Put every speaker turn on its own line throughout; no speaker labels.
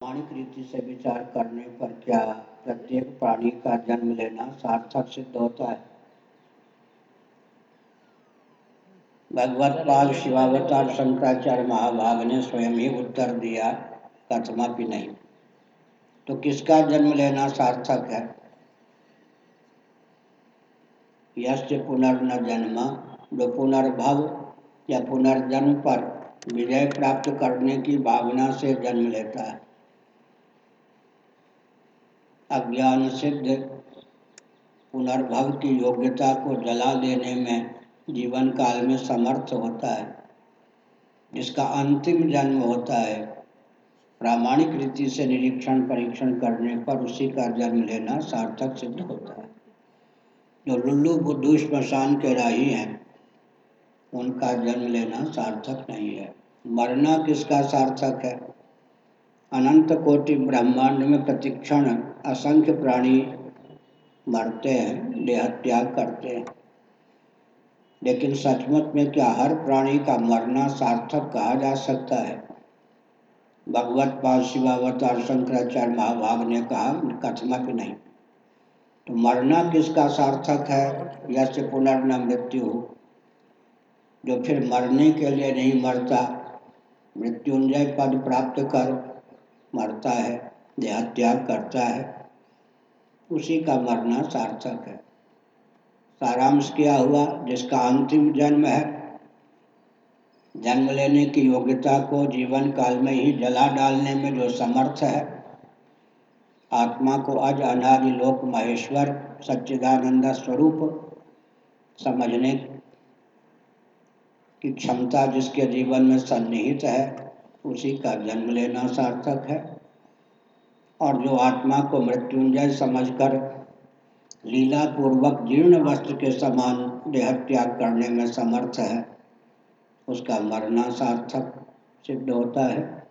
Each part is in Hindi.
प्रामाणिक रीति से विचार करने पर क्या प्रत्येक प्राणी का जन्म लेना सार्थक सिद्ध होता है? भगवत पाल शिवावतार शंकराचार्य महाभाग ने स्वयं ही उत्तर दिया कथमापि नहीं। तो किसका जन्म लेना सार्थक है? यश पुनर्न जन्म जो पुनर्भव या पुनर्जन्म पर विजय प्राप्त करने की भावना से जन्म लेता है। अज्ञान सिद्ध पुनर्भव की योग्यता को जला देने में जीवन काल में समर्थ होता है। जिसका अंतिम जन्म होता है, प्रामाणिक रीति से निरीक्षण परीक्षण करने पर उसी का जन्म लेना सार्थक सिद्ध होता है। जो लुल्लू बुद्धू स्मशान के राही हैं, उनका जन्म लेना सार्थक नहीं है। मरना किसका सार्थक है? अनंत कोटि ब्रह्मांड में प्रतिक्षण असंख्य प्राणी मरते हैं देह त्याग करते हैं। लेकिन सचमुच में क्या हर प्राणी का मरना सार्थक कहा जा सकता है? भगवत पाल शिवावतार शंकराचार्य महाभाग ने कहा कथमक नहीं। तो मरना किसका सार्थक है? यश पुनर्न मृत्यु हो। जो फिर मरने के लिए नहीं मरता, मृत्युंजय पद प्राप्त कर मरता है देह त्याग करता है, उसी का मरना सार्थक है। सारांश क्या हुआ, जिसका अंतिम जन्म है, जन्म लेने की योग्यता को जीवन काल में ही जला डालने में जो समर्थ है, आत्मा को अज अनादि लोक महेश्वर सच्चिदानंद स्वरूप समझने की क्षमता जिसके जीवन में सन्निहित है उसी का जन्म लेना सार्थक है। और जो आत्मा को मृत्युंजय समझकर लीला पूर्वक जीर्ण वस्त्र के समान देह त्याग करने में समर्थ है, उसका मरना सार्थक सिद्ध होता है।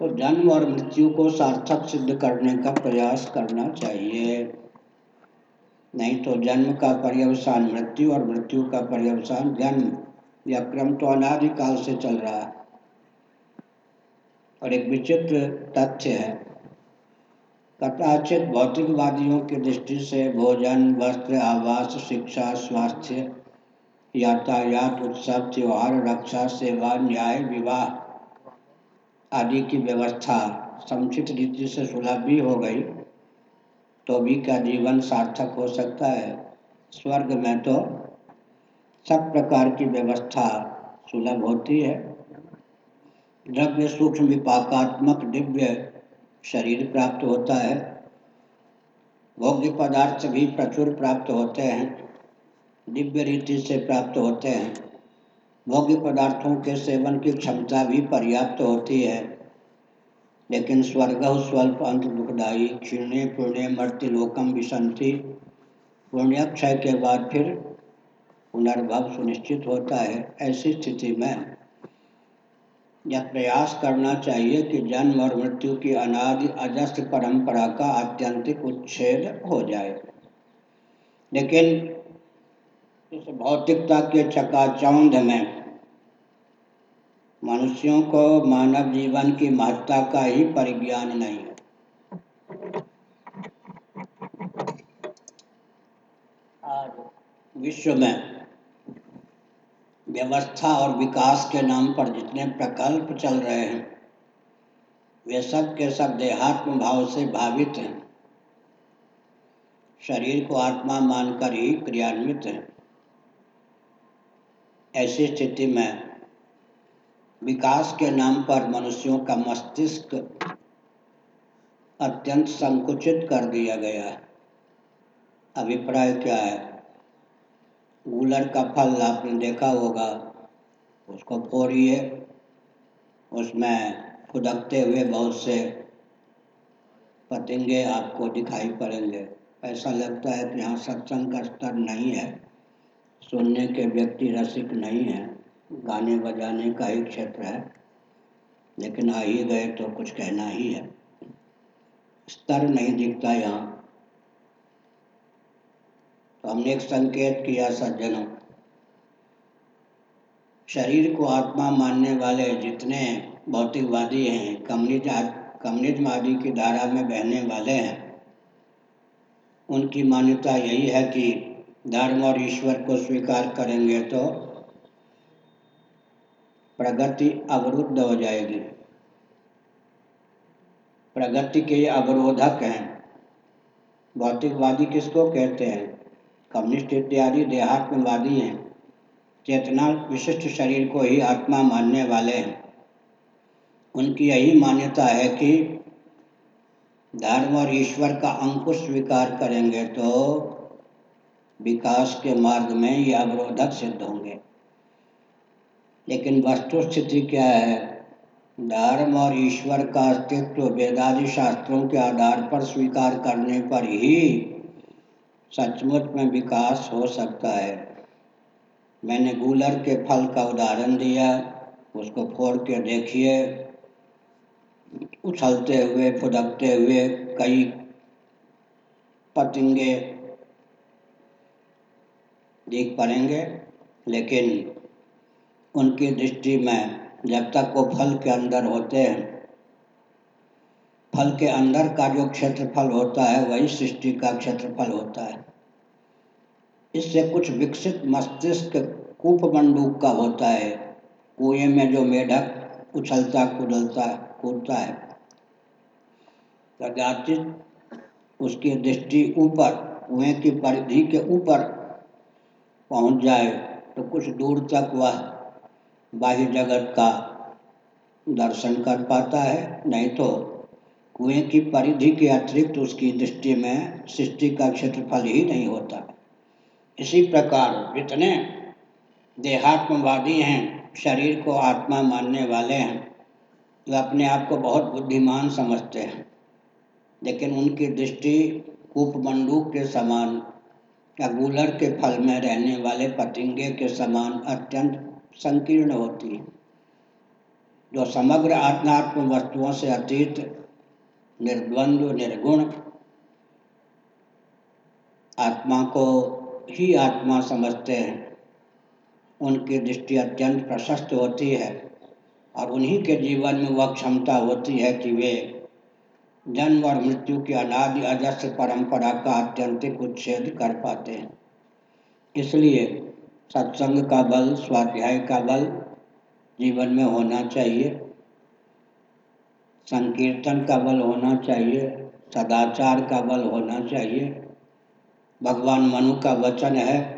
तो जन्म और मृत्यु को सार्थक सिद्ध करने का प्रयास करना चाहिए। नहीं तो जन्म का पर्यवसान, मृत्यु और मृत्यु का पर्यवसान, जन्म यह क्रम तो अनादिकाल से चल रहा है। और एक विचित्र तथ्य है। कदाचित भौतिकवादियों की दृष्टि से भोजन, वस्त्र, आवास, शिक्षा, स्वास्थ्य, यातायात, उत्सव, त्योहार, रक्षा, सेवा, न्याय, विवाह आदि की व्यवस्था समुचित रीति से सुलभ भी हो गई तो भी क्या जीवन सार्थक हो सकता है? स्वर्ग में तो सब प्रकार की व्यवस्था सुलभ होती है। द्रव्य सूक्ष्म विपाकात्मक दिव्य शरीर प्राप्त होता है। भोग्य पदार्थ भी प्रचुर प्राप्त होते हैं, दिव्य रीति से प्राप्त होते हैं। भोग्य पदार्थों के सेवन की क्षमता भी पर्याप्त होती है, लेकिन स्वर्ग स्वल्प अंत दुखदायी क्षीणे पुण्य मर्ति लोकम विसंति, पुण्यक्षय के बाद फिर पुनर्भव सुनिश्चित होता है, ऐसी स्थिति में यह प्रयास करना चाहिए कि जन्म और मृत्यु की अनादि अजस्त परंपरा का आत्यंतिक उच्छेद हो जाए। लेकिन इस भौतिकता के चकाचौंध में मनुष्यों को मानव जीवन की महत्ता का ही परिज्ञान नहीं है। आज विश्व में व्यवस्था और विकास के नाम पर जितने प्रकल्प चल रहे हैं, वे सब के सब देहात्म भाव से भावित हैं। शरीर को आत्मा मानकर ही क्रियान्वित हैं। ऐसी स्थिति में विकास के नाम पर मनुष्यों का मस्तिष्क अत्यंत संकुचित कर दिया गया है। अभिप्राय क्या है? गूलर का फल आपने देखा होगा, उसको फोड़िए उसमें खुदकते हुए बहुत से पतंगे आपको दिखाई पड़ेंगे। ऐसा लगता है कि यहाँ सत्संग का स्तर नहीं है, सुनने के व्यक्ति रसिक नहीं है, गाने बजाने का ही क्षेत्र है, लेकिन आ ही गए तो कुछ कहना ही है। स्तर नहीं दिखता यहाँ। हमने एक संकेत किया, सज्जनों। शरीर को आत्मा मानने वाले जितने भौतिकवादी हैं, कम्युनिस्ट कम्युनिज्म आदि की धारा में बहने वाले हैं, उनकी मान्यता यही है कि धर्म और ईश्वर को स्वीकार करेंगे तो प्रगति अवरुद्ध हो जाएगी। प्रगति के अवरोधक हैं। भौतिकवादी किसको कहते हैं? कम्युनिस्ट इत्यादि देहात्मवादी हैं। चेतना विशिष्ट शरीर को ही आत्मा मानने वाले हैं। उनकी यही मान्यता है कि धर्म और ईश्वर का अंकुश स्वीकार करेंगे तो विकास के मार्ग में ये अवरोधक सिद्ध होंगे। लेकिन वस्तु स्थिति क्या है? धर्म और ईश्वर का अस्तित्व वेदादि शास्त्रों के आधार पर स्वीकार करने पर ही सचमुच में विकास हो सकता है। मैंने गूलर के फल का उदाहरण दिया, उसको फोड़ के देखिए। उछलते हुए, फुदकते हुए कई पतंगे दिख पड़ेंगे, लेकिन उनकी दृष्टि में जब तक वो फल के अंदर होते हैं फल के अंदर का जो क्षेत्रफल होता है, वही सृष्टि का क्षेत्रफल होता है। इससे कुछ विकसित मस्तिष्क कूप मंडूक का होता है। कुएँ में जो मेढक उछलता, कूदलता, कूदता है। कदाचित उसकी दृष्टि ऊपर, कुएँ की परिधि के ऊपर पहुँच जाए तो कुछ दूर तक वह बाह्य जगत का दर्शन कर पाता है। नहीं तो कुएँ की परिधि के अतिरिक्त उसकी दृष्टि में सृष्टि का क्षेत्रफल ही नहीं होता। इसी प्रकार जितने देहात्मवादी हैं, शरीर को आत्मा मानने वाले हैं, वे अपने आप को बहुत बुद्धिमान समझते हैं। लेकिन उनकी दृष्टि कूपमंडूक के समान या गूलर के फल में रहने वाले पतिंगे के समान अत्यंत संकीर्ण होती है। जो समग्र आत्मात्म वस्तुओं से अतीत निर्द्वंद्व, निर्गुण। आत्मा को ही आत्मा समझते हैं। उनकी दृष्टि अत्यंत प्रशस्त होती है और उन्हीं के जीवन में वह क्षमता होती है कि वे जन्म और मृत्यु की अनादि अजस्र परंपरा का अत्यंतिक उच्छेद कर पाते हैं। इसलिए सत्संग का बल, स्वाध्याय का बल जीवन में होना चाहिए। संकीर्तन का बल होना चाहिए, सदाचार का बल होना चाहिए। भगवान मनु का वचन है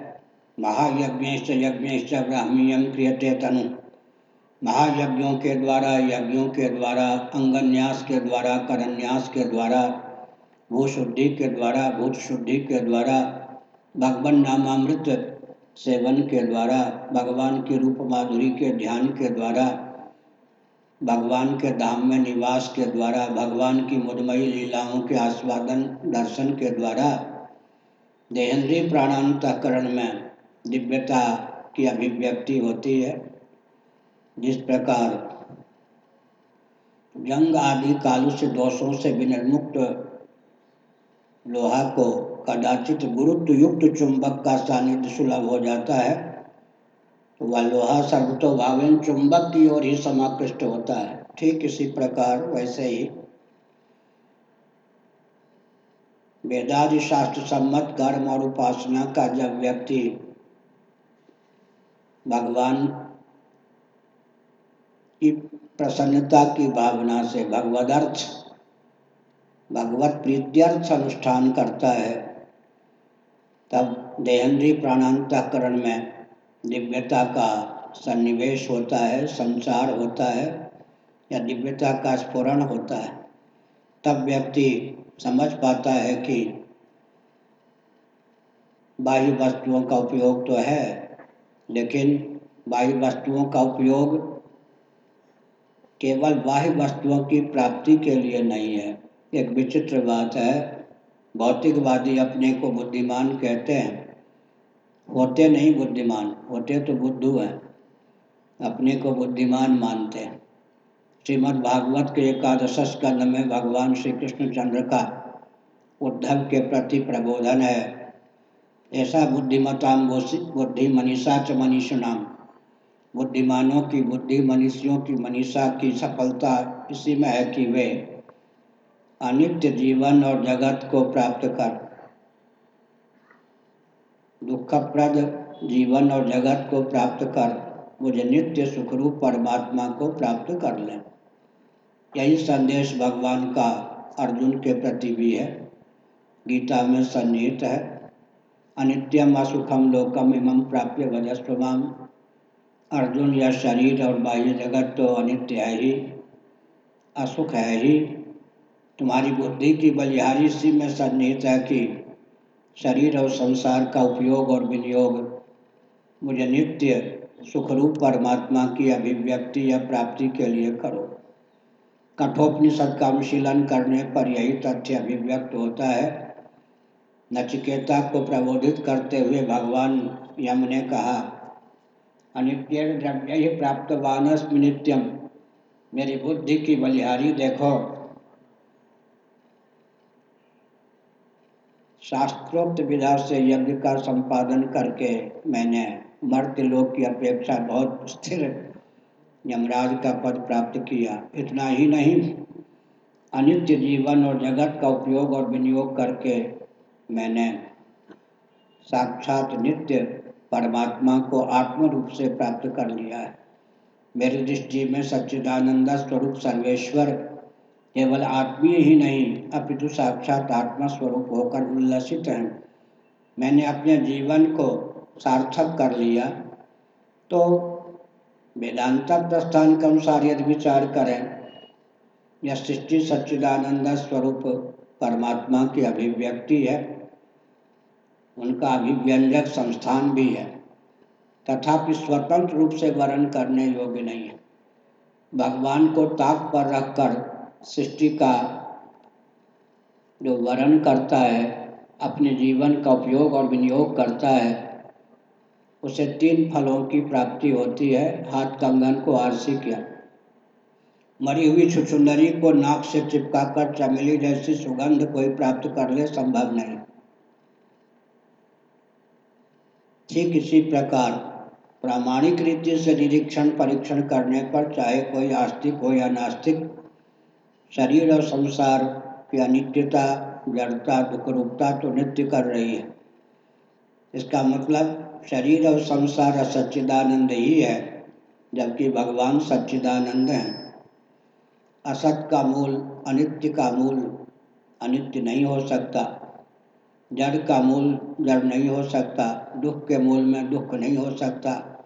महायज्ञ यज्ञ ब्राह्मीयम क्रियते तनु। महायज्ञों के द्वारा, यज्ञों के द्वारा, अंगन्यास के द्वारा, करन्यास के द्वारा, भूशुद्धि के द्वारा भूत शुद्धि के द्वारा, भगवान नामामृत सेवन के द्वारा, भगवान के रूप माधुरी के ध्यान के द्वारा भगवान के धाम में निवास के द्वारा, भगवान की मुदमयी लीलाओं के आस्वादन, दर्शन के द्वारा, देहेंद्रीय प्राणांतकरण में दिव्यता की अभिव्यक्ति होती है। जिस प्रकार जंग आदि कालु से दोषों से विनिर्मुक्त लोहा को कदाचित गुरुत्व युक्त चुंबक का सानिध्य सुलभ हो जाता है वह लोहा सर्वतो भावेन चुंबक की ओर ही समाकृष्ट होता है। ठीक इसी प्रकार वैसे ही वेदादि शास्त्र सम्मत कर्म और उपासना का जब व्यक्ति भगवान की प्रसन्नता की भावना से भगवदर्थ, भगवत प्रीत्यर्थ अनुष्ठान करता है, तब देहेंद्रीय प्राणांतकरण में दिव्यता का सन्निवेश होता है संचार होता है, या दिव्यता का स्फुरण होता है। तब व्यक्ति समझ पाता है कि बाह्य वस्तुओं का उपयोग तो है, लेकिन बाह्य वस्तुओं का उपयोग केवल बाह्य वस्तुओं की प्राप्ति के लिए नहीं है। एक विचित्र बात है, भौतिकवादी अपने को बुद्धिमान कहते हैं। होते नहीं बुद्धिमान होते तो बुद्धू हैं। अपने को बुद्धिमान मानते हैं। श्रीमद् भागवत के एकादश स्कंद में भगवान श्री कृष्णचंद्र का उद्धव के प्रति प्रबोधन है। ऐसा बुद्धिमताम बुद्धि मनीषा च मनीषणाम बुद्धिमानों की बुद्धि मनुष्यों की मनीषा की सफलता इसी में है कि वे अनित्य जीवन और जगत को प्राप्त कर दुखप्रद जीवन और जगत को प्राप्त कर, मुझे नित्य सुखरूप परमात्मा को प्राप्त कर ले। यही संदेश भगवान का अर्जुन के प्रति भी है। गीता में सन्निहित है, अनित्यम असुखम लोकम इमं प्राप्य वजस्वमाम अर्जुन, यह शरीर और बाह्य जगत तो अनित्य है ही, असुख है ही। तुम्हारी बुद्धि की बलिहारी सी में सन्निहित है कि शरीर और संसार का उपयोग और विनियोग। मुझे नित्य सुखरूप परमात्मा की अभिव्यक्ति या प्राप्ति के लिए करो। कठोपनिषद का अनुशीलन करने पर यही तथ्य अभिव्यक्त होता है। नचिकेता को प्रबोधित करते हुए भगवान यम ने कहा अनित्य द्रव्य ही प्राप्त वानस्म नित्यम। मेरी बुद्धि की बलिहारी देखो। शास्त्रोक्त विधा से यज्ञ का संपादन करके मैंने मर्त्य लोक की अपेक्षा बहुत स्थिर यमराज का पद प्राप्त किया। इतना ही नहीं, अनित्य जीवन और जगत का उपयोग और विनियोग करके मैंने साक्षात नित्य परमात्मा को आत्म रूप से प्राप्त कर लिया है। मेरी दृष्टि में सच्चिदानंद स्वरूप सर्वेश्वर केवल आत्मीय ही नहीं, अपितु साक्षात आत्मा स्वरूप होकर उल्लसित हैं। मैंने अपने जीवन को सार्थक कर लिया। तो वेदांत प्रस्थान के अनुसार यदि विचार करें, यह सृष्टि सच्चिदानंद स्वरूप परमात्मा की अभिव्यक्ति है। उनका अभिव्यंजक संस्थान भी है। तथापि स्वतंत्र रूप से वर्ण करने योग्य नहीं है। भगवान को ताक पर रखकर सृष्टि का जो वर्ण करता है, अपने जीवन का उपयोग और विनियोग करता है, उसे तीन फलों की प्राप्ति होती है, हाथ कंगन को आरसी किया। मरी हुई छुछुंदरी को नाक से चिपकाकर चमेली जैसी सुगंध कोई प्राप्त कर ले, संभव नहीं। ठीक इसी प्रकार, प्रामाणिक रीति से निरीक्षण परीक्षण करने पर चाहे कोई आस्तिक हो या नास्तिक शरीर और संसार की अनित्यता जड़ता दुख रूपता तो नित्य कर रही है। इसका मतलब शरीर और संसार असच्चिदानंद ही है, जबकि भगवान सच्चिदानंद हैं। असत का मूल, अनित्य का मूल, अनित्य नहीं हो सकता। जड़ का मूल, जड़ नहीं हो सकता। दुख के मूल में दुख नहीं हो सकता।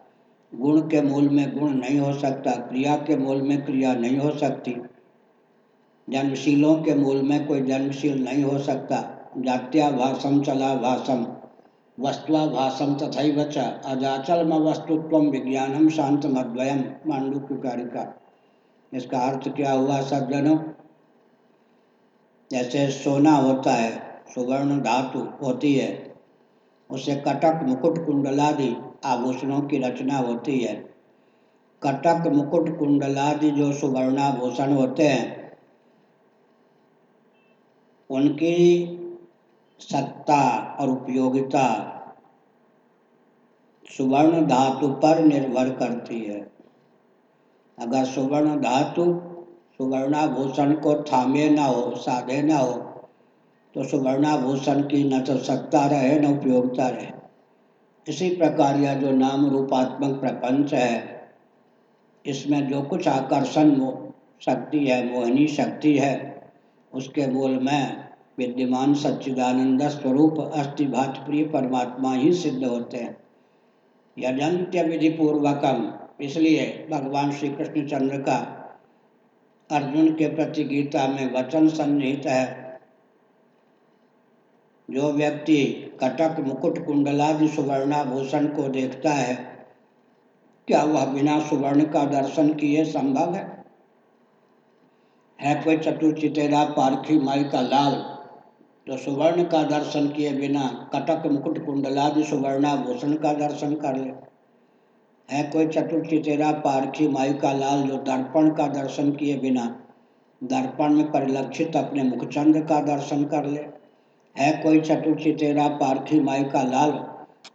गुण के मूल में गुण नहीं हो सकता। क्रिया के मूल में क्रिया नहीं हो सकती। जन्मशीलों के मूल में कोई जन्मशील नहीं हो सकता। जात्या भाषम चला भाषम वस्तुआ भाषम तथा च। अजाचल म वस्तुत्व विज्ञानम शांत मद्वयम की कारिका इसका अर्थ क्या हुआ, सज्जनों? जैसे सोना होता है, सुवर्ण धातु होती है, उसे कटक मुकुट कुंडलादि आभूषणों की रचना होती है। कटक मुकुट कुंडलादि जो सुवर्णाभूषण होते हैं उनकी सत्ता और उपयोगिता सुवर्ण धातु पर निर्भर करती है। अगर सुवर्ण धातु सुवर्णाभूषण को थामे ना हो, साधे ना हो तो सुवर्णाभूषण की न तो सत्ता रहे, न उपयोगिता रहे। इसी प्रकार यह जो नाम रूपात्मक प्रपंच है, इसमें जो कुछ आकर्षण, शक्ति है, मोहिनी शक्ति है उसके मूल में, विद्यमान सच्चिदानंद स्वरूप अस्थिभात प्रिय परमात्मा ही सिद्ध होते हैं। यजंत्य विधि पूर्वकम इसलिए भगवान श्री कृष्णचंद्र का अर्जुन के प्रति गीता में वचन सन्निहित है। जो व्यक्ति कटक, मुकुट, कुंडलादि सुवर्णाभूषण को देखता है, क्या वह बिना सुवर्ण का दर्शन किए संभव है? है कोई चतुर्चितेरा पारखी माई का लाल जो सुवर्ण का दर्शन किए बिना कटक मुकुट कुंडलादि सुवर्णाभूषण का दर्शन कर ले। है कोई चतुर्चितेरा पारखी माई का लाल, जो दर्पण का दर्शन किए बिना दर्पण में परिलक्षित अपने मुखचंद्र का दर्शन कर ले। है कोई चतुर्चितेरा पारखी माई का लाल,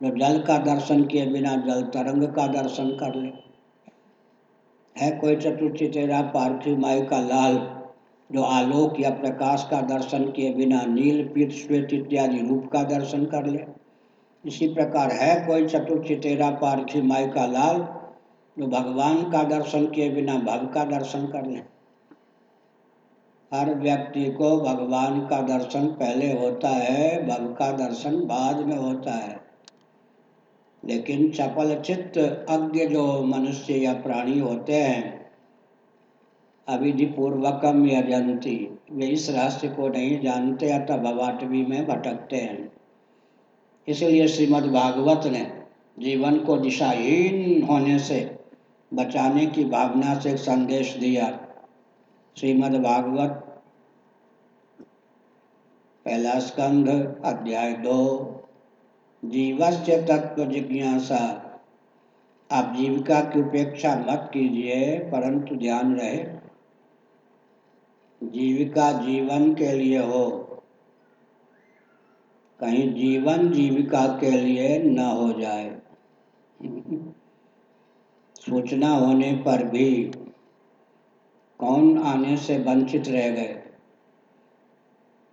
जो जल का दर्शन किए बिना जल तरंग का दर्शन कर ले। है कोई चतुर्चितेरा पार्थिव माई का लाल, जो आलोक या प्रकाश का दर्शन किए बिना नील, पीत, श्वेत इत्यादि रूप का दर्शन कर ले। इसी प्रकार है कोई चतुर्चितेरा पार्थिव माई का लाल, जो भगवान का दर्शन किए बिना भव का दर्शन कर ले। हर व्यक्ति को भगवान का दर्शन पहले होता है, भव का दर्शन बाद में होता है। लेकिन चपल चित्त अज्ञ जो मनुष्य या प्राणी होते हैं अविधि पूर्वकम या जनती वे इस रहस्य को नहीं जानते, अतः भवाटवी में भटकते हैं। इसलिए श्रीमद् भागवत ने जीवन को दिशाहीन होने से बचाने की भावना से संदेश दिया। श्रीमद् भागवत पहला स्कंध, अध्याय दो। जीवस्य तत्व जिज्ञासा। आप जीविका की उपेक्षा मत कीजिए, परंतु ध्यान रहे। जीविका जीवन के लिए हो। कहीं जीवन जीविका के लिए न हो जाए। सूचना होने पर भी कौन आने से वंचित रह गए?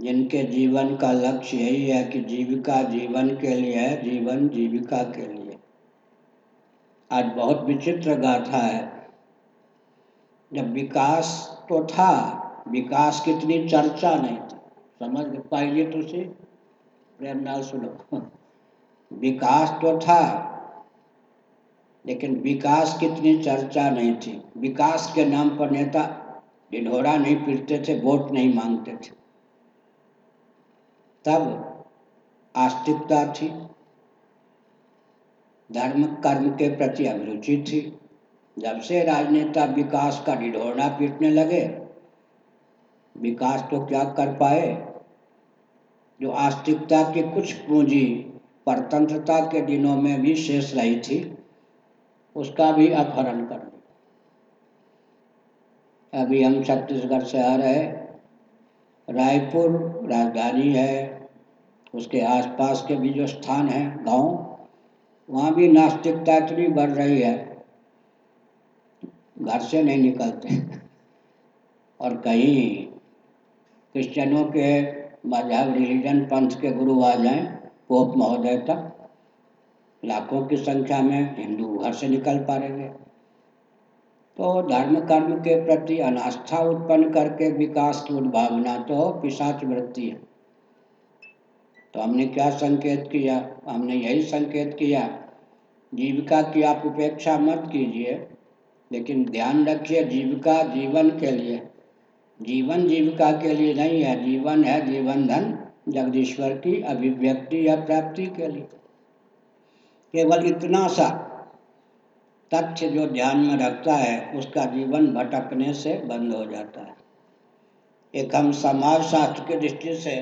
जिनके जीवन का लक्ष्य यही है कि जीविका जीवन के लिए है, जीवन जीविका के लिए। आज बहुत विचित्र गाथा है। जब विकास तो था, विकास कितनी चर्चा नहीं थी। समझ पाइए तो से प्रेमलाल सुनो। विकास तो था, लेकिन विकास कितनी चर्चा नहीं थी। विकास के नाम पर नेता ढिढोरा नहीं पीटते थे, वोट नहीं मांगते थे। तब आस्तिकता थी। धर्म, कर्म के प्रति अभिरुचि थी। जब से राजनेता विकास का ढिढोरा पीटने लगे, विकास तो क्या कर पाए? जो आस्तिकता की कुछ पूंजी परतंत्रता के दिनों में भी शेष रही थी, उसका भी अपहरण कर अभी हम छत्तीसगढ़ से आ रहे रायपुर राजधानी है, उसके आसपास के भी जो स्थान है, गाँव, वहाँ भी नास्तिकता इतनी बढ़ रही है, घर से नहीं निकलते। और कहीं क्रिश्चियनों के मज़हब, रिलीजन पंथ के गुरु आ जाएँ, पोप महोदय तक, लाखों की संख्या में हिंदू घर से निकल पा रहे तो धर्म कर्म के प्रति अनास्था उत्पन्न करके विकास की उद्भावना तो पिशाच वृत्ति है। तो हमने क्या संकेत किया? हमने यही संकेत किया, जीविका की आप उपेक्षा मत कीजिए, लेकिन ध्यान रखिए जीविका जीवन के लिए। जीवन जीविका के लिए नहीं है, जीवन है जीवन धन, जगदीश्वर की अभिव्यक्ति या प्राप्ति के लिए। केवल इतना सा तथ्य जो ध्यान में रखता है, उसका जीवन भटकने से बंद हो जाता है। एक हम समाज शास्त्र की दृष्टि से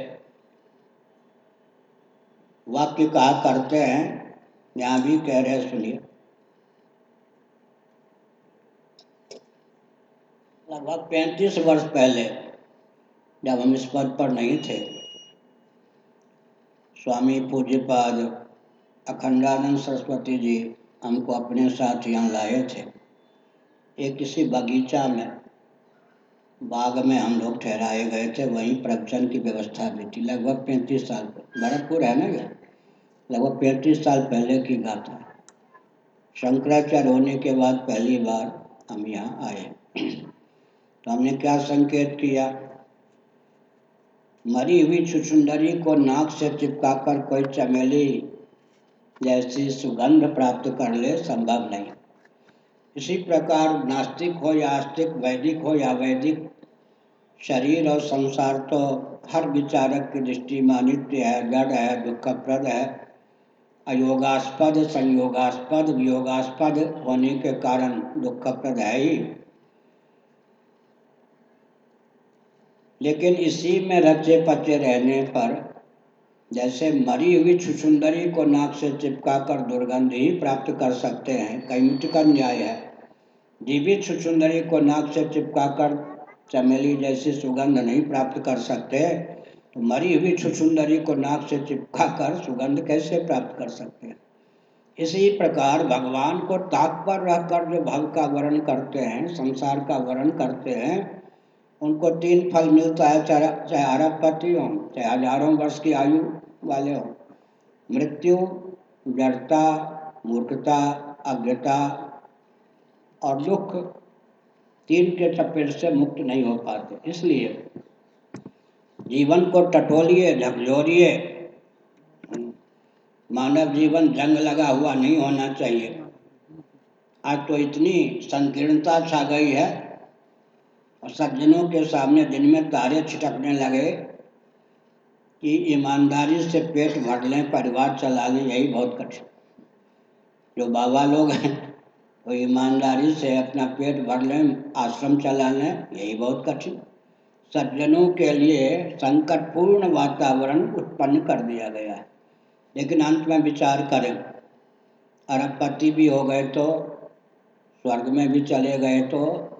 वाक्य कहा करते हैं, यहाँ भी कह रहे सुनिए। लगभग पैंतीस वर्ष पहले, जब हम इस पद पर नहीं थे, स्वामी पूज्यपाद अखंडानंद सरस्वती जी हमको अपने साथ यहाँ लाए थे। एक किसी बगीचा में, बाग में हम लोग ठहराए गए थे। वहीं प्रवचन की व्यवस्था भी थी। लगभग पैंतीस साल भरतपुर है ना ये? लगभग पैंतीस साल पहले की गाथा शंकराचार्य होने के बाद पहली बार हम यहाँ आए। तो हमने क्या संकेत किया? मरी हुई छुछुंदरी को नाक से चिपकाकर कोई चमेली जैसी सुगंध प्राप्त कर ले, संभव नहीं। इसी प्रकार नास्तिक हो या आस्तिक, वैदिक हो या वैदिक, शरीर और संसार तो हर विचारक की दृष्टि में अनित्य है जड़ है, दुखप्रद है। अयोगास्पद, संयोगास्पद, वियोगास्पद होने के कारण दुखप्रद है ही। लेकिन इसी में रचे पचे रहने पर जैसे मरी हुई छुछुंदरी को नाक से चिपकाकर दुर्गंध ही प्राप्त कर सकते हैं। कैमुट का न्याय है। जीवित छुछुंदरी को नाक से चिपकाकर चमेली जैसी सुगंध नहीं प्राप्त कर सकते। तो मरी हुई छुछुंदरी को नाक से चिपकाकर सुगंध कैसे प्राप्त कर सकते हैं? इसी प्रकार भगवान को ताक पर रहकर जो भव का वर्ण करते हैं, संसार का वर्ण करते हैं, उनको तीन फल मिलता है, चाहे चाहे अरबपति हो चाहे हज़ारों वर्ष की आयु वाले हो। मृत्यु जड़ता मूर्खता, अज्ञता और दुख तीन के चपेट से मुक्त नहीं हो पाते। इसलिए जीवन को टटोलिए, झकझोरिए। मानव जीवन जंग लगा हुआ नहीं होना चाहिए। आज तो इतनी संकीर्णता छा गई है और सज्जनों के सामने दिन में तारे छिटकने लगे। कि ईमानदारी से पेट भर लें परिवार चला लें, यही बहुत कठिन। जो बाबा लोग हैं, वो ईमानदारी से अपना पेट भर लें, आश्रम चला लें, यही बहुत कठिन। सज्जनों के लिए संकटपूर्ण वातावरण उत्पन्न कर दिया गया है। लेकिन अंत में विचार करें, अरबपति भी हो गए तो स्वर्ग में भी चले गए तो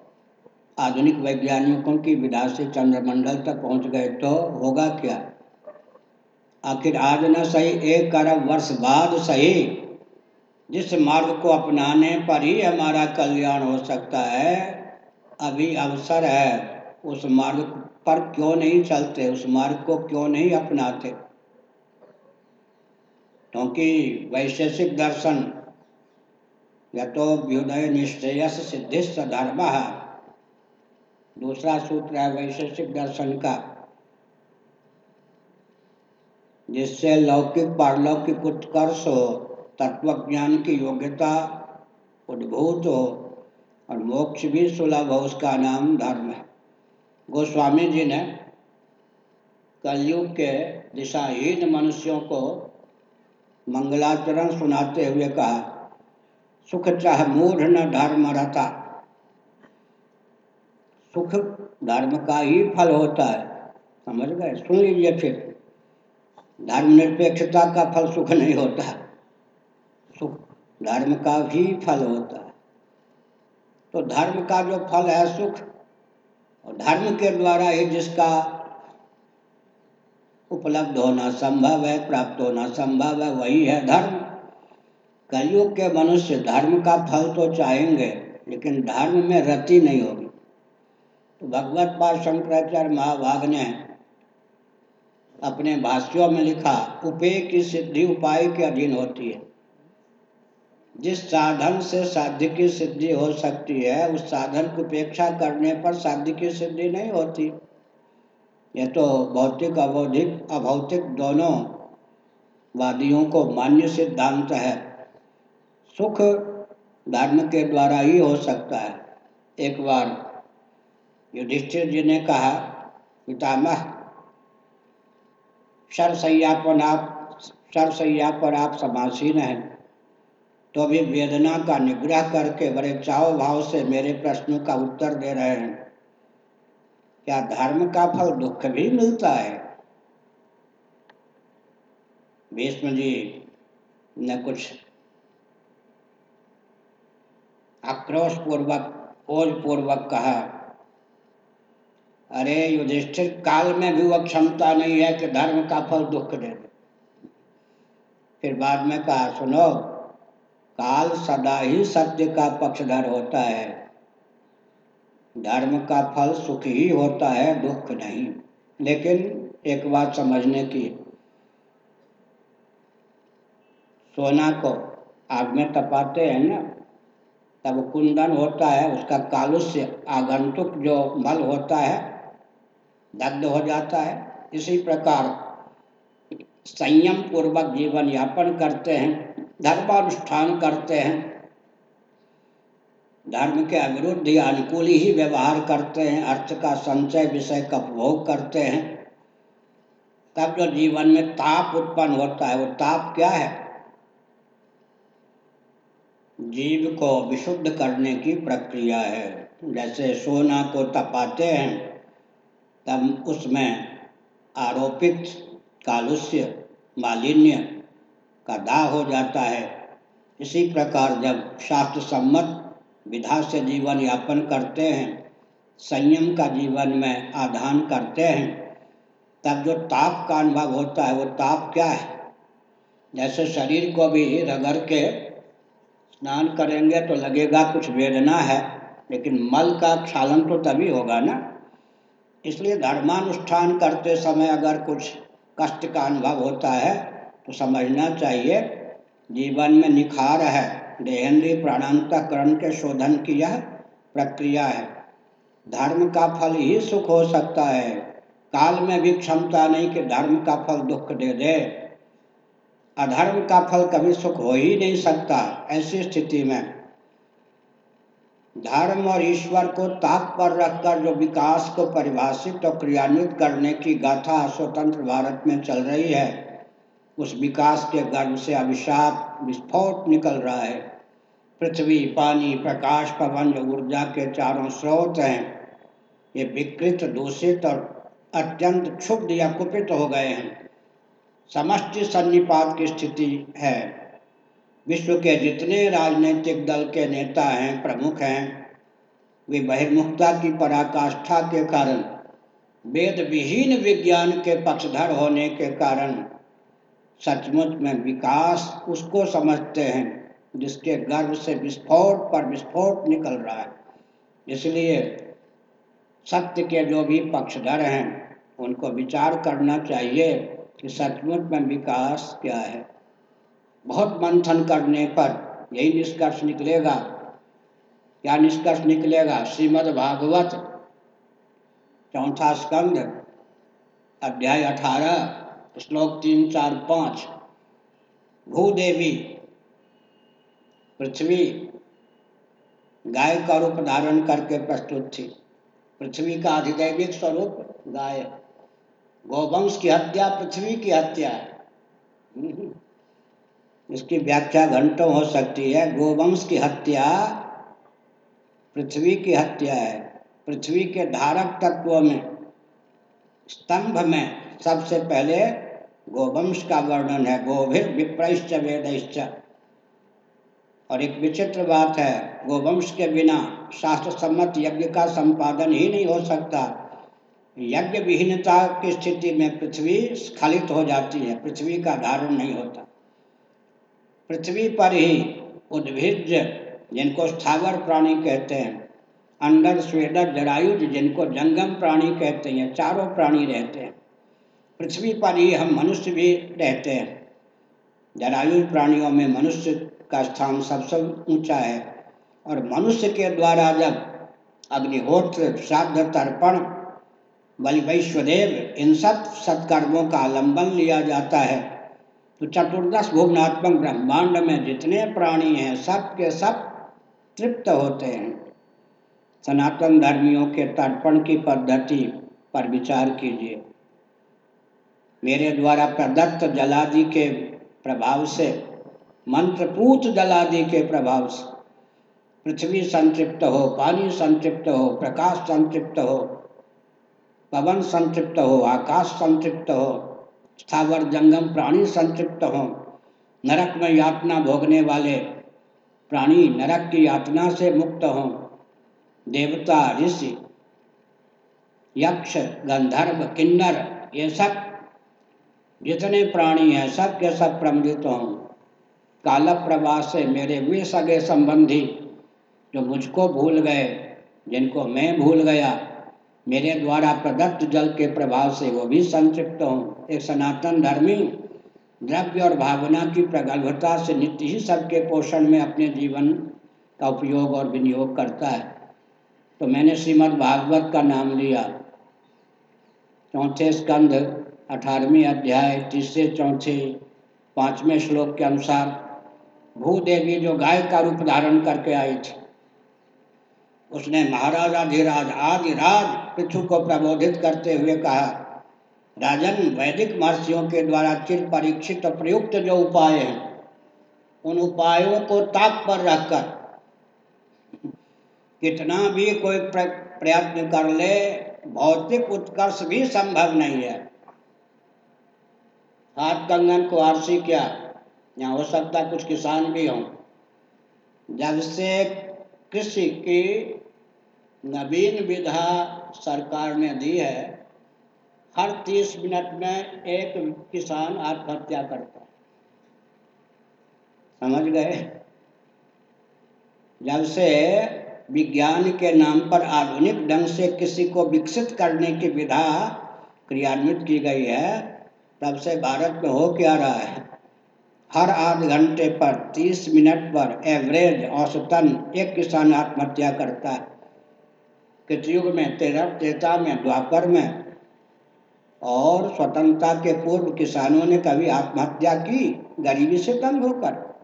आधुनिक वैज्ञानिकों की विधा से चंद्रमंडल तक पहुँच गए तो होगा क्या? आखिर आज न सही, एक अरब वर्ष बाद सही। जिस मार्ग को अपनाने पर ही हमारा कल्याण हो सकता है, अभी अवसर है। उस मार्ग पर क्यों नहीं चलते? उस मार्ग को क्यों नहीं अपनाते? क्योंकि वैशेषिक दर्शन, या तो व्युदय निश्चयस सिद्धिस्त धर्म। है दूसरा सूत्र है वैशेषिक दर्शन का। जिससे लौकिक पारलौकिक उत्कर्ष हो, तत्वज्ञान की योग्यता उद्भूत हो और मोक्ष भी सुलभ हो, उसका नाम धर्म है। गोस्वामी जी ने कलयुग के दिशाहीन मनुष्यों को मंगलाचरण सुनाते हुए कहा, सुख चाह मूढ़ न धर्म रहता, सुख धर्म का ही फल होता है। समझ गए? सुन लीजिए फिर। धर्म निरपेक्षता का फल सुख नहीं होता। सुख धर्म का भी फल होता है। तो धर्म का जो फल है सुख, और धर्म के द्वारा ही जिसका उपलब्ध होना संभव है, प्राप्त होना संभव है, वही है धर्म। कलयुग के मनुष्य धर्म का फल तो चाहेंगे, लेकिन धर्म में रति नहीं होगी। तो भगवत पाद शंकराचार्य महाभाग ने अपने भाष्यों में लिखा उपेय की सिद्धि उपाय के अधीन होती है। जिस साधन से साध्य की सिद्धि हो सकती है, उस साधन की उपेक्षा करने पर साध्य की सिद्धि नहीं होती। यह तो भौतिक, अबौधिक, अभौतिक दोनों वादियों को मान्य सिद्धांत है। सुख धर्म के द्वारा ही हो सकता है। एक बार युधिष्ठिर जी ने कहा, पितामह सरसैया पर आप सरसैया पर आप समासीन हैं। तो अभी वेदना का निग्रह करके बड़े चाव भाव से मेरे प्रश्नों का उत्तर दे रहे हैं। क्या धर्म का फल दुख भी मिलता है? भीष्म जी, ने कुछ। आक्रोश पूर्वक ओज पूर्वक कहा अरे युधिष्ठिर, काल में भी वह क्षमता नहीं है कि धर्म का फल दुख दे दे। फिर बाद में कहा, सुनो, काल सदा ही सत्य का पक्षधर होता है। धर्म का फल सुख ही होता है, दुख नहीं। लेकिन एक बात समझने की, सोना को आग में तपाते हैं ना, तब कुंदन होता है, उसका कालुष्य आगंतुक जो मल होता है दग्ध हो जाता है। इसी प्रकार संयम पूर्वक जीवन यापन करते हैं, धर्मानुष्ठान करते हैं। धर्म के अविरुद्ध या अनुकूल ही व्यवहार करते हैं, अर्थ का संचय, विषय का उपभोग करते हैं। तब जो जीवन में ताप उत्पन्न होता है, वो ताप क्या है? जीव को विशुद्ध करने की प्रक्रिया है। जैसे सोना को तपाते हैं तब उसमें आरोपित कालुष्य मालिन्य का दाह हो जाता है। इसी प्रकार जब शास्त्र सम्मत विधा से जीवन यापन करते हैं, संयम का जीवन में आधान करते हैं, तब जो ताप का अनुभव होता है वो ताप क्या है? जैसे शरीर को भी रगड़ के स्नान करेंगे तो लगेगा कुछ वेदना है, लेकिन मल का क्षालन तो तभी होगा ना। इसलिए धर्मानुष्ठान करते समय अगर कुछ कष्ट का अनुभव होता है तो समझना चाहिए, जीवन में निखार है। देहेंद्रीय प्राणांतकरण के शोधन की यह प्रक्रिया है। धर्म का फल ही सुख हो सकता है। काल में भी क्षमता नहीं कि धर्म का फल दुख दे दे। अधर्म का फल कभी सुख हो ही नहीं सकता, ऐसी स्थिति में। धर्म और ईश्वर को ताक पर रखकर जो विकास को परिभाषित और क्रियान्वित करने की गाथा स्वतंत्र भारत में चल रही है, उस विकास के गर्भ से अभिशाप विस्फोट निकल रहा है। पृथ्वी, पानी, प्रकाश, पवन, जो ऊर्जा के चारों स्रोत हैं, ये विकृत, दूषित और अत्यंत क्षुब्ध या कुपित हो गए हैं। समष्टि सन्निपात की स्थिति है। विश्व के जितने राजनीतिक दल के नेता हैं, प्रमुख हैं, वे बहिर्मुखता की पराकाष्ठा के कारण वेद विहीन विज्ञान के पक्षधर होने के कारण सचमुच में विकास उसको समझते हैं, जिसके गर्भ से विस्फोट पर विस्फोट निकल रहा है। इसलिए सत्य के जो भी पक्षधर हैं, उनको विचार करना चाहिए कि सचमुच में विकास क्या है। बहुत मंथन करने पर यही निष्कर्ष निकलेगा। क्या निष्कर्ष निकलेगा? श्रीमद् भागवत चौथा स्कंद, अध्याय अठारह, श्लोक तीन, चार, पाँच। भूदेवी, पृथ्वी गाय का रूप धारण करके प्रस्तुत थी। पृथ्वी का अधिदैविक स्वरूप गाय। गोवंश की हत्या, पृथ्वी की हत्या। है इसकी व्याख्या घंटों हो सकती है। गोवंश की हत्या, पृथ्वी की हत्या है। पृथ्वी के धारक तत्व में, स्तंभ में सबसे पहले गोवंश का वर्णन है। गोभिर विप्रश्च वेदश्च। और एक विचित्र बात है, गोवंश के बिना शास्त्र सम्मत यज्ञ का संपादन ही नहीं हो सकता। यज्ञ विहीनता की स्थिति में पृथ्वी स्खलित हो जाती है, पृथ्वी का धारण नहीं होता। पृथ्वी पर ही उद्भिज जिनको स्थावर प्राणी कहते हैं, अंडर स्वेडर जरायुज जिनको जंगम प्राणी कहते हैं, चारों प्राणी रहते हैं। पृथ्वी पर ही हम मनुष्य भी रहते हैं। जरायुज प्राणियों में मनुष्य का स्थान सबसे ऊँचा है और मनुष्य के द्वारा जब अग्निहोत्र, श्राद्ध, तर्पण, बलि वैश्वदेव, इन सब सत्कर्मों का आलंबन लिया जाता है तो चतुर्दश भुवनात्मक ब्रह्मांड में जितने प्राणी हैं, सब के सब तृप्त होते हैं। सनातन धर्मियों के तर्पण की पद्धति पर विचार कीजिए। मेरे द्वारा प्रदत्त जलादि के प्रभाव से, मंत्रपूत जलादि के प्रभाव से, पृथ्वी संतृप्त हो, पानी संतृप्त हो, प्रकाश संतृप्त हो, पवन संतृप्त हो, आकाश संतृप्त हो स्थावर जंगम प्राणी संतृप्त हों। नरक में यातना भोगने वाले प्राणी नरक की यातना से मुक्त हों। देवता, ऋषि, यक्ष, गंधर्व, किन्नर, ये सब, जितने प्राणी हैं, सब के सब प्रमदित हों। काल प्रवास से मेरे वे सगे संबंधी जो मुझको भूल गए, जिनको मैं भूल गया मेरे द्वारा प्रदत्त जल के प्रभाव से वो भी संतृप्त हों। एक सनातन धर्मी द्रव्य और भावना की प्रगल्भता से नित्य ही सबके पोषण में अपने जीवन का उपयोग और विनियोग करता है। तो मैंने श्रीमद् भागवत का नाम लिया। चौथे स्कंध, अठारहवीं अध्याय, तीसरे, चौथे, पाँचवें श्लोक के अनुसार, भूदेवी जो गाय का रूप धारण करके आई थी उसने महाराजा धीराज, आदि राज पृथु को प्रबोधित करते हुए कहा, राजन, वैदिक महर्षियों के द्वारा चिर परीक्षित प्रयुक्त जो उपाय हैं, उन उपायों को ताक पर रखकर, कितना भी कोई प्रयत्न कर ले, भौतिक उत्कर्ष भी संभव नहीं है। हाथ कंगन को आरसी क्या, यहाँ हो सकता कुछ किसान भी हों। जब से कृषि की नवीन विधा सरकार ने दी है, हर तीस मिनट में एक किसान आत्महत्या करता है। समझ गए? जब से विज्ञान के नाम पर आधुनिक ढंग से किसी को विकसित करने की विधा क्रियान्वित की गई है, तब से भारत में हो क्या रहा है? हर आध घंटे पर तीस मिनट पर एवरेज औसतन एक किसान आत्महत्या करता है। किस युग में तेरह त्रेता में द्वापर में और स्वतंत्रता के पूर्व किसानों ने कभी आत्महत्या की, गरीबी से तंग होकर।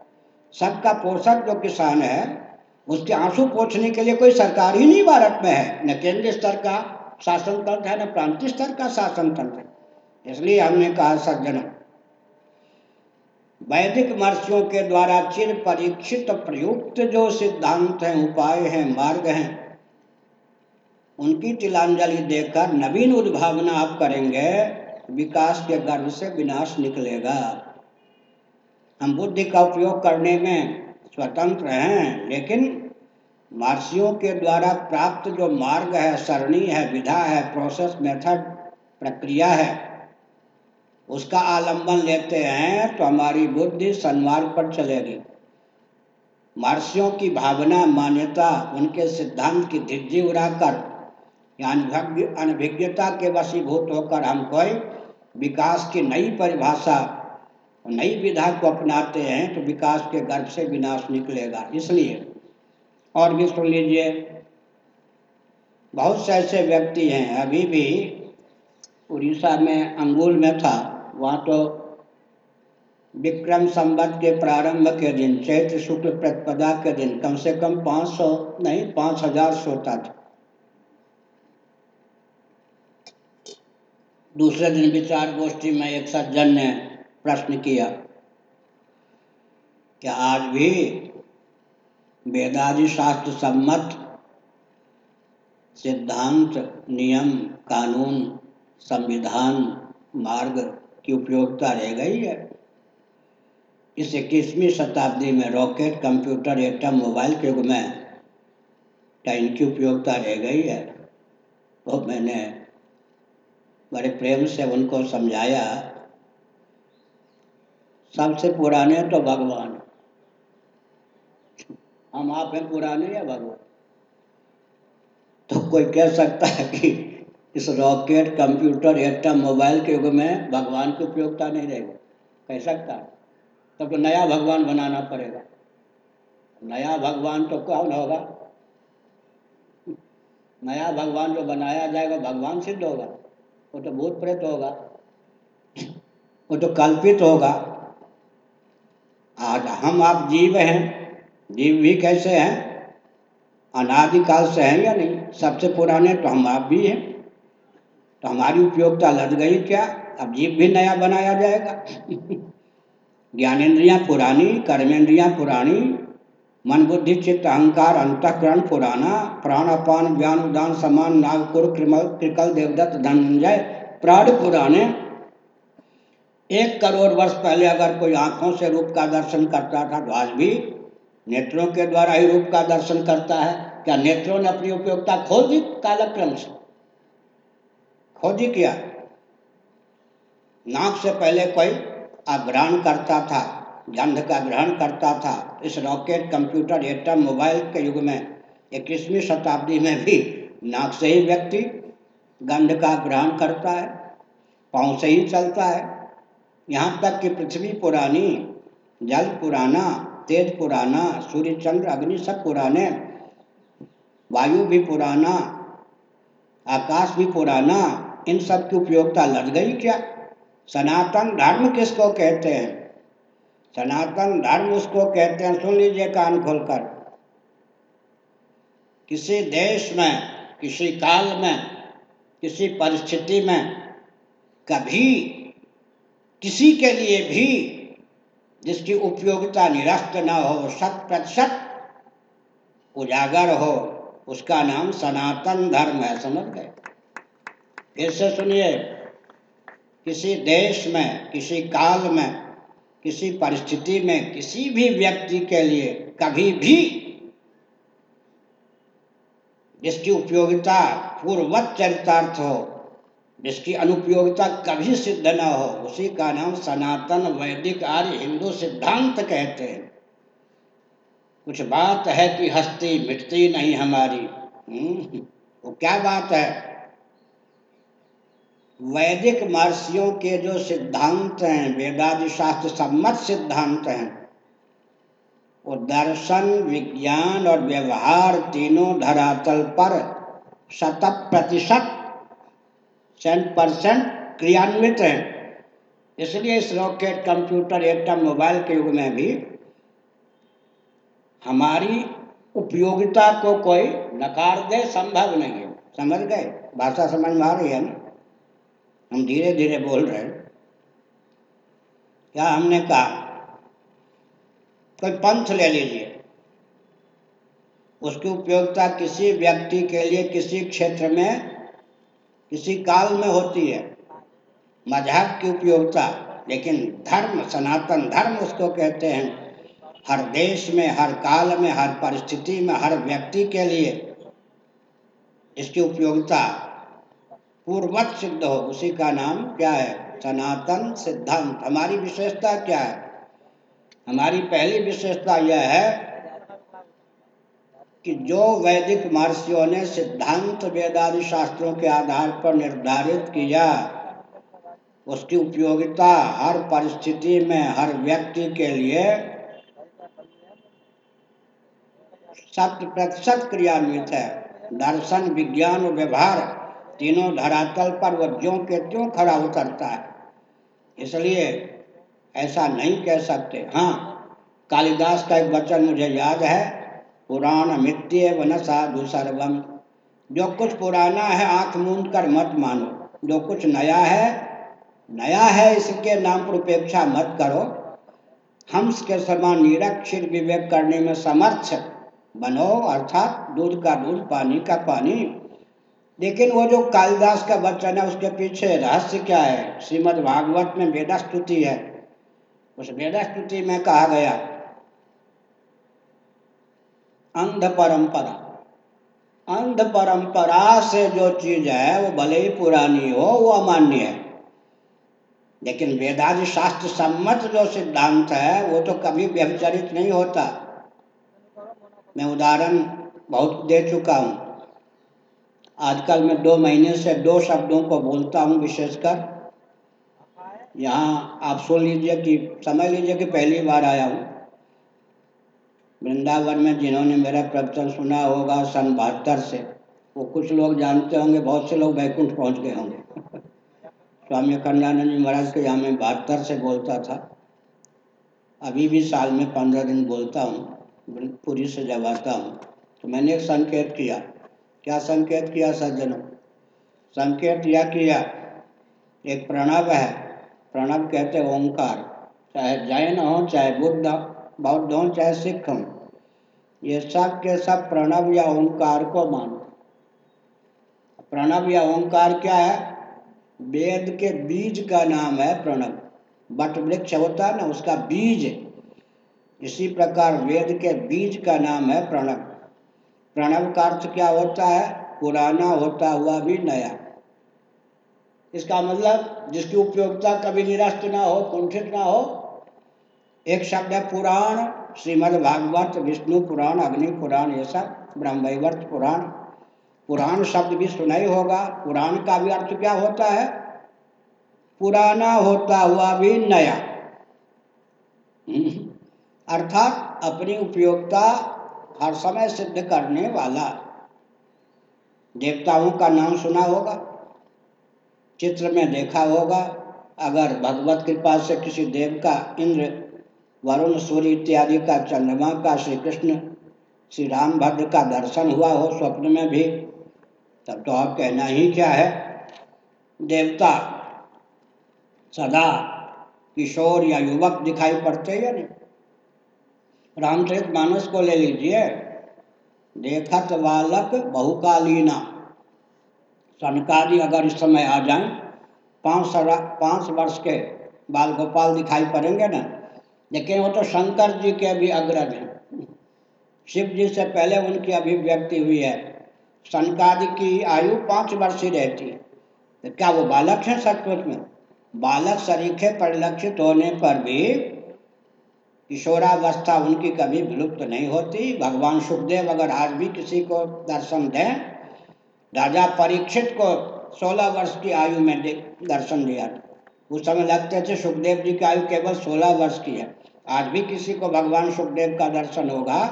सबका पोषक जो किसान है, उसके आँसू पोछने के लिए कोई सरकार ही नहीं भारत में है। न केंद्रीय स्तर का शासन तंत्र है, न प्रांतीय स्तर का शासन तंत्र इसलिए हमने कहा, सज्जनों, वैदिक महर्षियों के द्वारा चिर परीक्षित प्रयुक्त जो सिद्धांत हैं, उपाय हैं, मार्ग हैं उनकी तिलांजलि देकर नवीन उद्भावना आप करेंगे, विकास के गर्भ से विनाश निकलेगा। हम बुद्धि का उपयोग करने में स्वतंत्र हैं, लेकिन महर्षियों के द्वारा प्राप्त जो मार्ग है, सरणी है, विधा है प्रोसेस मेथड प्रक्रिया है, उसका आलंबन लेते हैं तो हमारी बुद्धि सन्मार्ग पर चलेगी। महर्षियों की भावना, मान्यता, उनके सिद्धांत की धिज्जी उड़ाकर अनभिज्ञता के वशीभूत होकर हम कोई विकास की नई परिभाषा, नई विधा को अपनाते हैं तो विकास के गर्भ से विनाश निकलेगा। इसलिए, और भी सुन लीजिए, बहुत से ऐसे व्यक्ति हैं, अभी भी उड़ीसा में, अंगुल में था, वहाँ तो विक्रम संबत के प्रारंभ के दिन, चैत्र शुक्ल प्रतिपदा के दिन, कम से कम पाँच सौ, नहीं, पाँच हज़ार सोता था। दूसरे दिन विचार गोष्ठी में एक सज्जन ने प्रश्न किया, क्या आज भी वेदादि शास्त्र सम्मत सिद्धांत, नियम, कानून, संविधान, मार्ग की उपयोगिता रह गई है? इस इक्कीसवीं शताब्दी में रॉकेट, कंप्यूटर, एटम, मोबाइल के युग में क्या इनकी उपयोगिता रह गई है? तो मैंने बड़े प्रेम से उनको समझाया, सबसे पुराने तो भगवान। हम आप हैं पुराने या भगवान? तो कोई कह सकता है कि इस रॉकेट, कंप्यूटर एटम मोबाइल के युग में भगवान की उपयोगिता नहीं रहेगी कह सकता है। तब तो नया भगवान बनाना पड़ेगा। नया भगवान तो कौन होगा? नया भगवान जो बनाया जाएगा, भगवान सिद्ध होगा। वो तो भूत प्रेत होगा। वो तो कल्पित होगा। आज हम आप जीव हैं, जीव भी कैसे हैं? अनादिकाल से हैं या नहीं? सबसे पुराने तो हम आप भी हैं। तो हमारी उपयोगिता लग गई क्या? अब जीव भी नया बनाया जाएगा। ज्ञानेन्द्रियाँ पुरानी, कर्मेंद्रियाँ पुरानी मन बुद्धि, चित्त, अहंकार, अंतकरण, पुराना प्राण अपान ज्ञान उदान समान, नागपुर त्रिकल, देवदत्त, धनंजय, प्राण पुराने। एक करोड़ वर्ष पहले अगर कोई आँखों से रूप का दर्शन करता था तो आज भी नेत्रों के द्वारा ही रूप का दर्शन करता है। क्या नेत्रों ने अपनी उपयोगिता खो दी? कालक्रम से। खोजी किया? नाक से पहले कोई अग्रहण करता था गंध का ग्रहण करता था। इस रॉकेट कंप्यूटर एटम मोबाइल के युग में, इक्कीसवीं शताब्दी में भी नाक से ही व्यक्ति गंध का ग्रहण करता है, पाँव से ही चलता है। यहाँ तक कि पृथ्वी पुरानी, जल पुराना, तेज पुराना, सूर्य, चंद्र, अग्नि सब पुराने, वायु भी पुराना, आकाश भी पुराना, इन सब की उपयोगिता लग गई क्या? सनातन धर्म किसको कहते हैं? सनातन धर्म उसको कहते हैं, सुन लीजिए कान खोलकर। किसी देश में, किसी काल में, किसी परिस्थिति में, कभी किसी के लिए भी जिसकी उपयोगिता निरस्त न हो, शत प्रतिशत उजागर हो, उसका नाम सनातन धर्म है, समझ गए? ऐसे सुनिए, किसी देश में, किसी काल में किसी परिस्थिति में किसी भी व्यक्ति के लिए कभी भी जिसकी उपयोगिता पूर्वत चरितार्थ हो जिसकी अनुपयोगिता कभी सिद्ध न हो उसी का नाम सनातन वैदिक आर्य हिंदू सिद्धांत कहते हैं। कुछ बात है कि हस्ती मिटती नहीं हमारी। हम्म, वो क्या बात है? वैदिक महर्षियों के जो सिद्धांत हैं वेदादि शास्त्र सम्मत सिद्धांत हैं, वो दर्शन, विज्ञान और व्यवहार तीनों धरातल पर शत प्रतिशत सेंट परसेंट क्रियान्वित हैं। इसलिए इस रॉकेट कंप्यूटर एटम मोबाइल के युग में भी हमारी उपयोगिता को कोई नकार दे, संभव नहीं है। समझ गए? भाषा समझ में आ रही है ना? हम धीरे धीरे बोल रहे हैं। क्या हमने कहा? कोई पंथ ले लीजिए। उसकी उपयोगिता किसी व्यक्ति के लिए किसी क्षेत्र में, किसी काल में होती है। मज़हब की उपयोगिता, लेकिन धर्म, सनातन धर्म उसको कहते हैं। हर देश में, हर काल में, हर परिस्थिति में, हर व्यक्ति के लिए इसकी उपयोगिता पूर्वत सिद्ध हो। उसी का नाम क्या है? सनातन सिद्धांत। हमारी विशेषता क्या है? हमारी पहली विशेषता यह है कि जो वैदिक महर्षियों ने सिद्धांत वेदादि शास्त्रों के आधार पर निर्धारित किया, उसकी उपयोगिता हर परिस्थिति में हर व्यक्ति के लिए शत प्रतिशत क्रियान्वित है। दर्शन, विज्ञान व्यवहार तीनों धरातल पर वह ज्यों के त्यों खड़ा उतरता है? इसलिए ऐसा नहीं कह सकते। हाँ कालिदास का एक वचन मुझे याद है, पुराण मित्य वन साधु सर्वम। जो कुछ पुराना है, आँख मूंद कर मत मानो। जो कुछ नया है नया है, इसके नाम पर उपेक्षा मत करो। हंस के समान निरक्षर विवेक करने में समर्थ बनो, अर्थात दूध का दूध, पानी का पानी। लेकिन वो जो कालिदास का वचन है उसके पीछे रहस्य क्या है? श्रीमद् भागवत में वेदा स्तुति है। उस वेदा स्तुति में कहा गया, अंध परंपरा। अंध परंपरा से जो चीज़ है, वो भले ही पुरानी हो, वो अमान्य है। लेकिन वेदादि शास्त्र सम्मत जो सिद्धांत है, वो तो कभी व्यभिचरित नहीं होता। मैं उदाहरण बहुत दे चुका हूँ। आजकल मैं दो महीने से दो शब्दों को बोलता हूँ विशेषकर। यहाँ आप सुन लीजिए कि, समझ लीजिए कि पहली बार आया हूँ। वृंदावन में जिन्होंने मेरा प्रवचन सुना होगा सन बहत्तर से, वो कुछ लोग जानते होंगे, बहुत से लोग बैकुंठ पहुँच गए होंगे। स्वामी अखंडानंद जी महाराज के यहाँ मैं बहत्तर से बोलता था। अभी भी साल में पंद्रह दिन बोलता हूँ, पूरी से जब आता हूँ। तो मैंने एक संकेत किया क्या संकेत किया, सज्जनों? संकेत यह किया? एक प्रणव है। प्रणव कहते ओंकार। चाहे जैन हो, चाहे बुद्ध, बौद्ध हो, चाहे सिख हो, ये सब के सब प्रणव या ओंकार को मानो प्रणव या ओंकार क्या है? वेद के बीज का नाम है प्रणव। बट वृक्ष होता है ना, उसका बीज। इसी प्रकार वेद के बीज का नाम है प्रणव। प्रणव का अर्थ क्या होता है? पुराना होता हुआ भी नया। इसका मतलब जिसकी उपयोगिता कभी निरस्त ना हो, कुंठित ना हो, एक शब्द है पुराण श्रीमद् भागवत विष्णु पुराण, अग्नि पुराण, ये सब ब्रह्मवर्त पुराण। पुराण शब्द भी सुना ही होगा। पुराण का भी अर्थ क्या होता है? पुराना होता हुआ भी नया। हम्म। अर्थात, अपनी उपयोगिता हर समय सिद्ध करने वाला। देवताओं का नाम सुना होगा, चित्र में देखा होगा, अगर भगवत कृपा से किसी देव का इंद्र, वरुण, सूर्य इत्यादि का चंद्रमा का श्री कृष्ण श्री राम भद्र का दर्शन हुआ हो स्वप्न में भी, तब तो आप कहना ही क्या है? देवता सदा किशोर या युवक दिखाई पड़ते या नहीं? रामचरित मानस को ले लीजिए। देखत बालक बहुकालीना। सनकादि अगर इस समय आ जाए, पाँच पाँच वर्ष के बाल गोपाल दिखाई पड़ेंगे ना? लेकिन वो तो शंकर जी के भी अग्रज हैं। शिव जी से पहले उनकी अभिव्यक्ति हुई है। सनकादि की आयु पाँच वर्ष ही रहती है। तो क्या वो बालक हैं सचमुच में? बालक सरीखे परिलक्षित होने पर भी किशोरावस्था उनकी कभी विलुप्त नहीं होती। भगवान सुखदेव अगर आज भी किसी को दर्शन दें, राजा परीक्षित को सोलह वर्ष की आयु में दर्शन दिया। उस समय लगते थे सुखदेव जी की आयु केवल सोलह वर्ष की है। आज भी किसी को भगवान सुखदेव का दर्शन होगा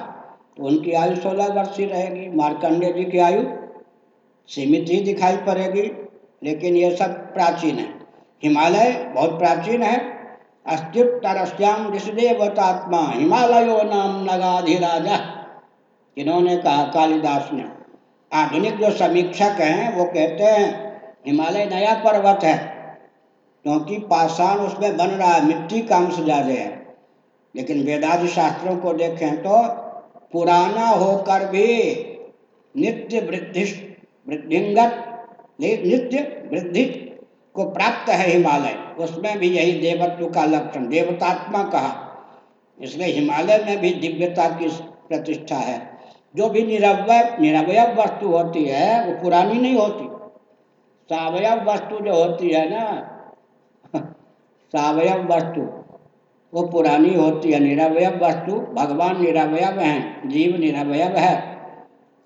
तो उनकी आयु सोलह वर्ष ही रहेगी। मार्कंडे जी की आयु सीमित ही दिखाई पड़ेगी, लेकिन ये सब प्राचीन है। हिमालय बहुत प्राचीन है अस्तित्व तरस्याम ऋषदेवतात्मा हिमालयो नाम नगाधिराजा। इन्होंने कहा, कालिदास ने, आधुनिक जो समीक्षक हैं, वो कहते हैं, हिमालय नया पर्वत है, क्योंकि पाषाण उसमें बन रहा है, मिट्टी का अंश ज़्यादा है। लेकिन वेदादि शास्त्रों को देखें तो पुराना होकर भी नित्य वृद्धि वृद्धिंगत, नित्य वृद्धि को प्राप्त है हिमालय। उसमें भी यही देवत्व का लक्षण, देवतात्मा कहा। इसलिए हिमालय में भी दिव्यता की प्रतिष्ठा है। जो भी निरवय निरवय वस्तु होती है, वो पुरानी नहीं होती। सावयव वस्तु जो होती है ना सावयव वस्तु, वो पुरानी होती है। निरवय वस्तु, भगवान निरवय हैं, जीव निरवय है।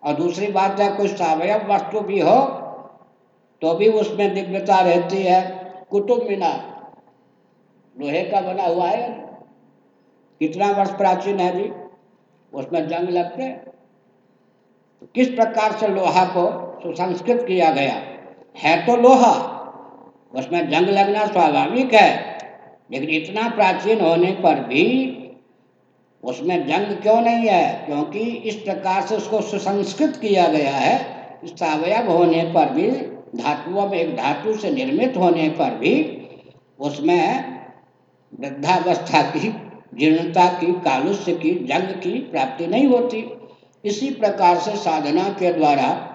और दूसरी बात है, कोई सावयव वस्तु भी हो तो भी उसमें दिव्यता रहती है कुतुब मीनार। लोहे का बना हुआ है। कितना वर्ष प्राचीन है जी? उसमें जंग लगते। तो किस प्रकार से लोहा को सुसंस्कृत किया गया? है तो लोहा। उसमें जंग लगना स्वाभाविक है। लेकिन इतना प्राचीन होने पर भी उसमें जंग क्यों नहीं है? क्योंकि इस प्रकार से उसको सुसंस्कृत किया गया है। इस अवयव होने पर भी धातुओं में एक धातु से निर्मित होने पर भी उसमें वृद्धावस्था की, जीर्णता की, कालुष्य की, जंग की प्राप्ति नहीं होती। इसी प्रकार से साधना के द्वारा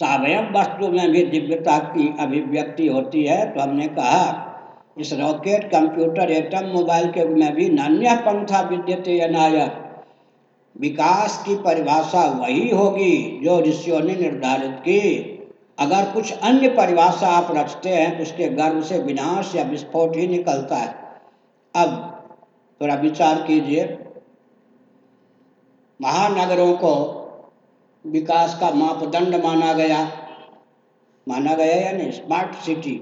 सावयव वस्तु में भी दिव्यता की अभिव्यक्ति होती है। तो हमने कहा, इस रॉकेट, कंप्यूटर, एटम, मोबाइल के में भी नान्य पंथा विद्यते अनाय। विकास की परिभाषा वही होगी जो ऋषियों ने निर्धारित की। अगर कुछ अन्य परिभाषा आप रखते हैं तो उसके गर्भ से विनाश या विस्फोट ही निकलता है। अब थोड़ा विचार कीजिए। महानगरों को विकास का मापदंड माना गया। माना गया या नहीं स्मार्ट सिटी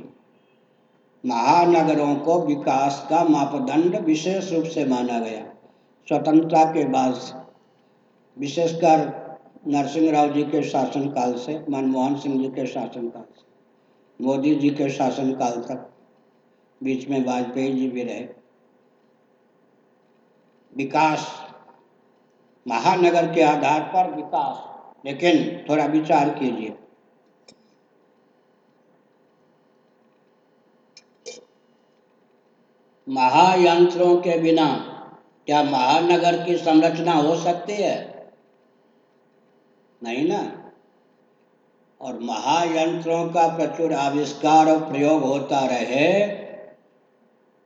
महानगरों को विकास का मापदंड विशेष रूप से माना गया। स्वतंत्रता के बाद विशेषकर नरसिंह राव जी के शासनकाल से, मनमोहन सिंह जी के शासनकाल से, मोदी जी के शासनकाल तक बीच में वाजपेयी जी भी रहे। विकास, महानगर के आधार पर विकास, लेकिन थोड़ा विचार कीजिए। महायंत्रों के बिना क्या महानगर की संरचना हो सकती है? नहीं ना? और महायंत्रों का प्रचुर आविष्कार और प्रयोग होता रहे,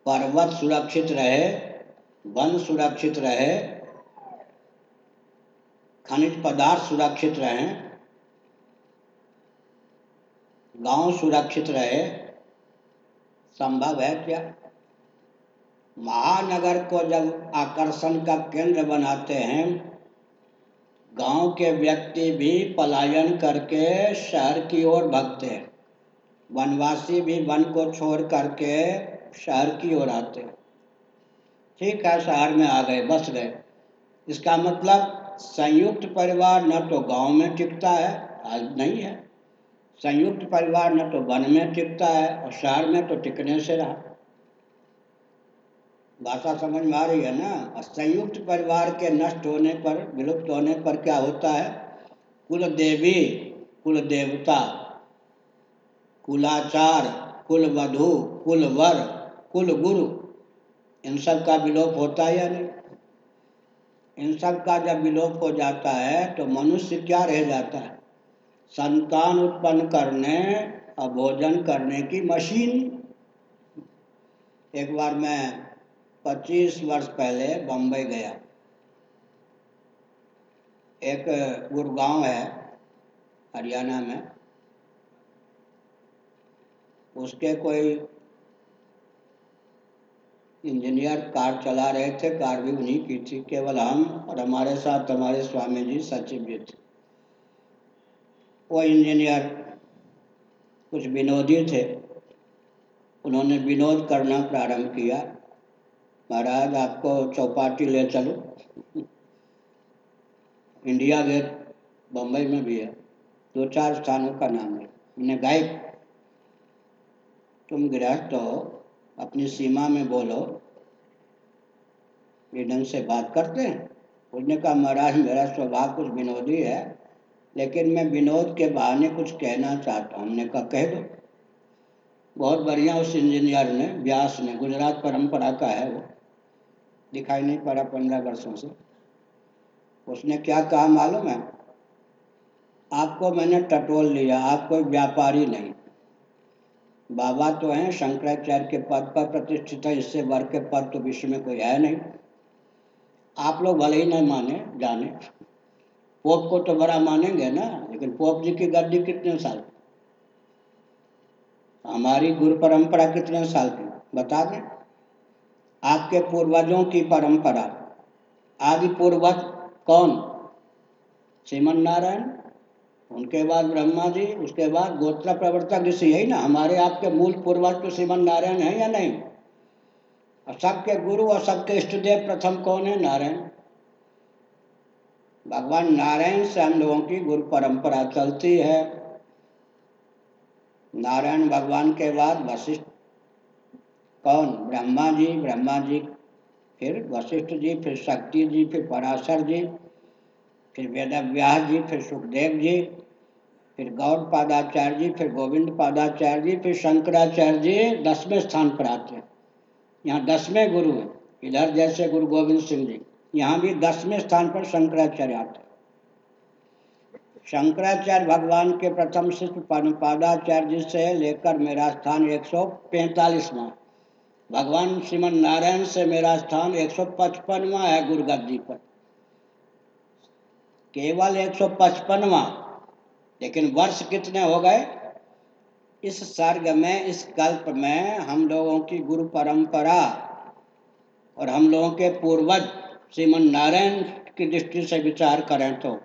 पर्वत सुरक्षित रहे, वन सुरक्षित रहे, खनिज पदार्थ सुरक्षित रहें, गाँव सुरक्षित रहे, संभव है क्या? महानगर को जब आकर्षण का केंद्र बनाते हैं गाँव के व्यक्ति भी पलायन करके शहर की ओर भगते हैं। वनवासी भी वन को छोड़ करके शहर की ओर आते ठीक है, शहर में आ गए, बस गए। इसका मतलब संयुक्त परिवार न तो गाँव में टिकता है, आज नहीं है। संयुक्त परिवार न तो वन में टिकता है और शहर में तो टिकने से रहा। भाषा समझ में आ रही है ना? संयुक्त परिवार के नष्ट होने पर, विलुप्त होने पर क्या होता है? कुल देवी कुल देवता कुलाचार कुल वधु कुल वर कुल गुरु इन सब का विलोप होता है या नहीं? इन सब का जब विलोप हो जाता है तो मनुष्य क्या रह जाता है? संतान उत्पन्न करने और भोजन करने की मशीन। एक बार मैं 25 वर्ष पहले बम्बई गया। एक गुड़गांव है, हरियाणा में। उसके कोई इंजीनियर कार चला रहे थे, कार भी उन्हीं की थी, केवल हम और हमारे साथ हमारे स्वामी जी सचिव जी थे। वो इंजीनियर कुछ विनोदी थे। उन्होंने विनोद करना प्रारंभ किया। महाराज, आपको चौपाटी ले चलो। इंडिया गेट बम्बई में भी है। दो चार स्थानों का नाम है। उन्हें गायब तुम गृहस्थ हो, अपनी सीमा में बोलो। ये ढंग से बात करते हैं। उसने कहा, महाराज, मेरा स्वभाव कुछ विनोदी है, लेकिन मैं विनोद के बहाने कुछ कहना चाहता हूँ। हमने कहा, कह दो। बहुत बढ़िया उस इंजीनियर ने, व्यास ने, गुजरात परंपरा का है वो। दिखाई नहीं पड़ा पंद्रह वर्षों से। उसने क्या कहा मालूम है? आपको मैंने टटोल लिया, आप कोई व्यापारी नहीं। बाबा तो हैं, शंकराचार्य के पद पर प्रतिष्ठित है, इससे वर्ग के पद तो विश्व में कोई है नहीं। आप लोग भले ही नहीं माने, जाने। पोप को तो बड़ा मानेंगे ना, लेकिन पोप जी की गद्दी कितने साल? हमारी गुरु परंपरा कितने साल की? बता दें। आपके पूर्वजों की परंपरा। आदि पूर्वज कौन? श्रीमन नारायण, उनके बाद ब्रह्मा जी, उसके बाद गोत्र प्रवर्तक ऋषि यही ना, हमारे आपके मूल पूर्वज तो श्रीमन नारायण है या नहीं? और सबके गुरु और सबके इष्ट देव प्रथम कौन है? नारायण। भगवान नारायण से हम लोगों की गुरु परंपरा चलती है। नारायण भगवान के बाद वशिष्ठ। कौन? ब्रह्मा जी ब्रह्मा जी। फिर वशिष्ठ जी, फिर शक्ति जी, फिर पराशर जी, फिर वेद व्यास जी, फिर सुखदेव जी, फिर गौर पादाचार्य जी, फिर गोविंद पादाचार्य जी, फिर शंकराचार्य जी दसवें स्थान पर आते हैं। यहाँ दसवें गुरु हैं। इधर जैसे गुरु गोविंद सिंह जी। यहाँ भी दसवें स्थान पर शंकराचार्य आते हैं। शंकराचार्य भगवान के प्रथम शिष्य पादाचार्य से लेकर मेरा स्थान एक सौ पैंतालीसवा। भगवान श्रीमन नारायण से मेरा स्थान एक सौ पचपनवा है गुरुगद्दी पर। केवल एक सौ पचपनवा, लेकिन वर्ष कितने हो गए? इस सर्ग में, इस कल्प में हम लोगों की गुरु परंपरा और हम लोगों के पूर्वज श्रीमन नारायण की दृष्टि से विचार करें तो।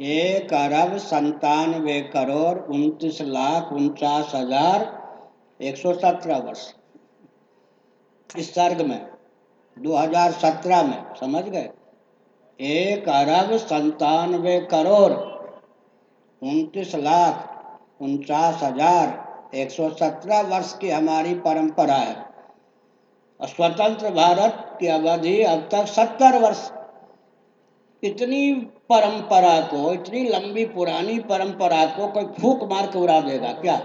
एक अरब संतानवे करोड़ उनतीस लाख उनचास हज़ार एक सौ सत्रह वर्ष। इस सर्ग में 2017 में, समझ गए? एक अरब संतानवे करोड़ उनतीस लाख उनचास हज़ार एक सौ सत्रह वर्ष की हमारी परंपरा है। और स्वतंत्र भारत की अवधि अब तक सत्तर वर्ष। इतनी परंपरा को, इतनी लंबी पुरानी परंपरा को कोई फूक मार के उड़ा देगा क्या?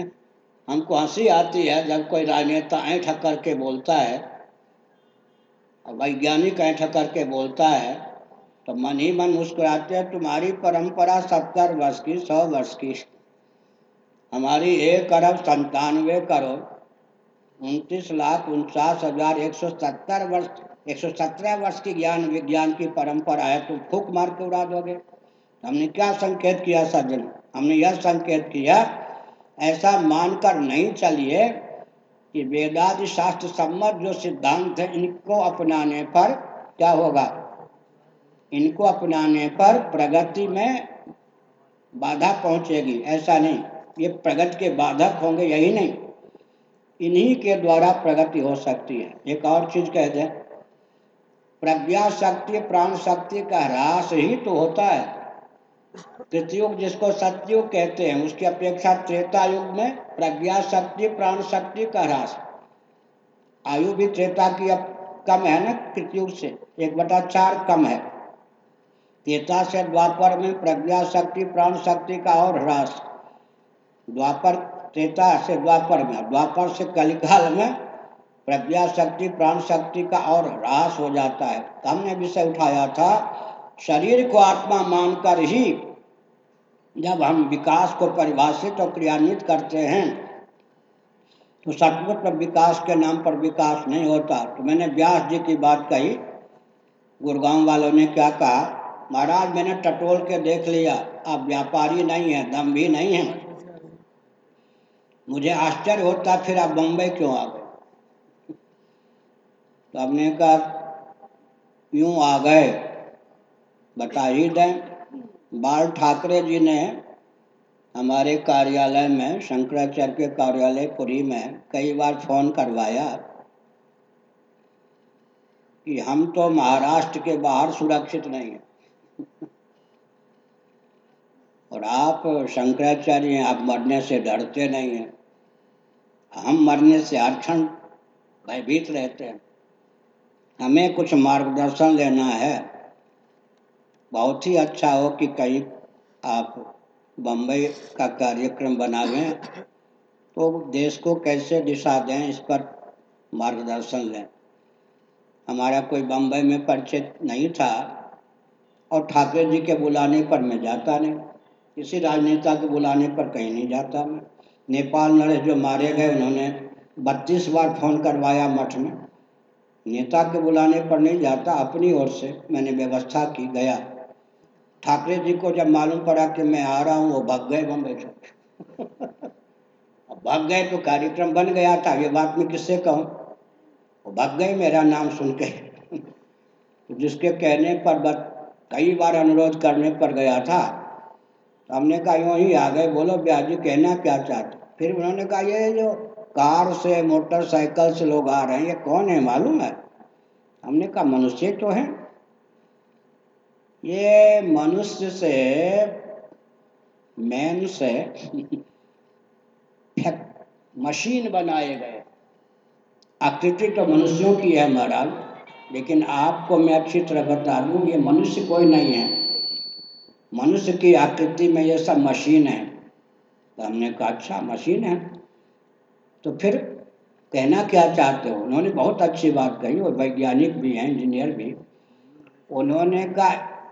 हमको हँसी आती है जब कोई राजनेता ऐठ करके बोलता है वैज्ञानिक ऐठ करके बोलता है तो मन ही मन मुस्कुराते हैं, तुम्हारी परंपरा सत्तर वर्ष की, सौ वर्ष की। हमारी एक अरब संतानवे करोड़, उनतीस लाख उनचास हज़ार एक सौ सत्तर वर्ष एक सौ सत्रह वर्ष की ज्ञान, विज्ञान की परंपरा है, तुम फूक मार के उड़ा दोगे। हमने क्या संकेत किया सज्जन हमने यह संकेत किया, ऐसा मानकर नहीं चलिए कि वेदादि शास्त्र सम्मत जो सिद्धांत है, इनको अपनाने पर क्या होगा? इनको अपनाने पर प्रगति में बाधा पहुंचेगी, ऐसा नहीं। ये प्रगति के बाधक होंगे, यही नहीं। इन्हीं के द्वारा प्रगति हो सकती है। एक और चीज़ कह दें। प्रज्ञा शक्ति प्राण शक्ति का ह्रास ही तो होता है। कृतयुग जिसको सतयुग कहते हैं, उसकी अपेक्षा त्रेता युग में प्रज्ञा शक्ति प्राण शक्ति का ह्रास। आयु भी त्रेता की अब कम है ना कृतयुग से, एक बटा चार कम है। त्रेता से द्वापर में प्रज्ञा शक्ति प्राण शक्ति का और ह्रास। द्वापर, त्रेता से द्वापर में द्वापर से कलिकाल में प्रज्ञा शक्ति प्राण शक्ति का और ह्रास हो जाता है। हमने विषय उठाया था, शरीर को आत्मा मानकर ही जब हम विकास को परिभाषित और क्रियान्वित करते हैं तो सचमुच में विकास के नाम पर विकास नहीं होता। तो मैंने व्यास जी की बात कही गुड़गांव वालों ने क्या कहा, महाराज, मैंने टटोल के देख लिया, आप व्यापारी नहीं है, दम भी नहीं है। मुझे आश्चर्य होता, फिर आप बम्बई क्यों आ गए? तो हमने कहा, यूँ आ गए बता ही दें बाल ठाकरे जी ने हमारे कार्यालय में, शंकराचार्य के कार्यालय पुरी में कई बार फ़ोन करवाया कि हम तो महाराष्ट्र के बाहर सुरक्षित नहीं हैं। और आप शंकराचार्य आप मरने से डरते नहीं हैं। हम मरने से हर क्षण भयभीत रहते हैं। हमें कुछ मार्गदर्शन लेना है। बहुत ही अच्छा हो कि कहीं आप बम्बई का कार्यक्रम बनावें तो देश को कैसे दिशा दें इस पर मार्गदर्शन लें। हमारा कोई बम्बई में परिचित नहीं था और ठाकरे जी के बुलाने पर मैं जाता नहीं। किसी राजनेता के बुलाने पर कहीं नहीं जाता मैं। नेपाल नरेश जो मारे गए, उन्होंने बत्तीस बार फ़ोन करवाया मठ में। नेता के बुलाने पर नहीं जाता, अपनी ओर से मैंने व्यवस्था की, गया। ठाकरे जी को जब मालूम पड़ा कि मैं आ रहा हूँ, वो भाग गए बम्बई से। भाग गए तो कार्यक्रम बन गया था, ये बात मैं किससे कहूँ? वो भाग गए, मेरा नाम सुन के। तो जिसके कहने पर बस कई बार अनुरोध करने पर गया था। तो हमने कहा, यूँ ही आ गए, बोलो ब्याजी कहना क्या चाहते? फिर उन्होंने कहा, ये जो कार से मोटरसाइकिल से लोग आ रहे हैं, ये कौन है मालूम है? हमने कहा, मनुष्य तो है। ये मनुष्य से, मैन से मशीन बनाए गए। आकृति तो मनुष्यों की है, महाराज। लेकिन आपको मैं अच्छी तरह बता दूँ, ये मनुष्य कोई नहीं है। मनुष्य की आकृति में ये सब मशीन है। तो हमने कहा अच्छा मशीन है। तो फिर कहना क्या चाहते हो? उन्होंने बहुत अच्छी बात कही और वैज्ञानिक भी हैं इंजीनियर भी। उन्होंने कहा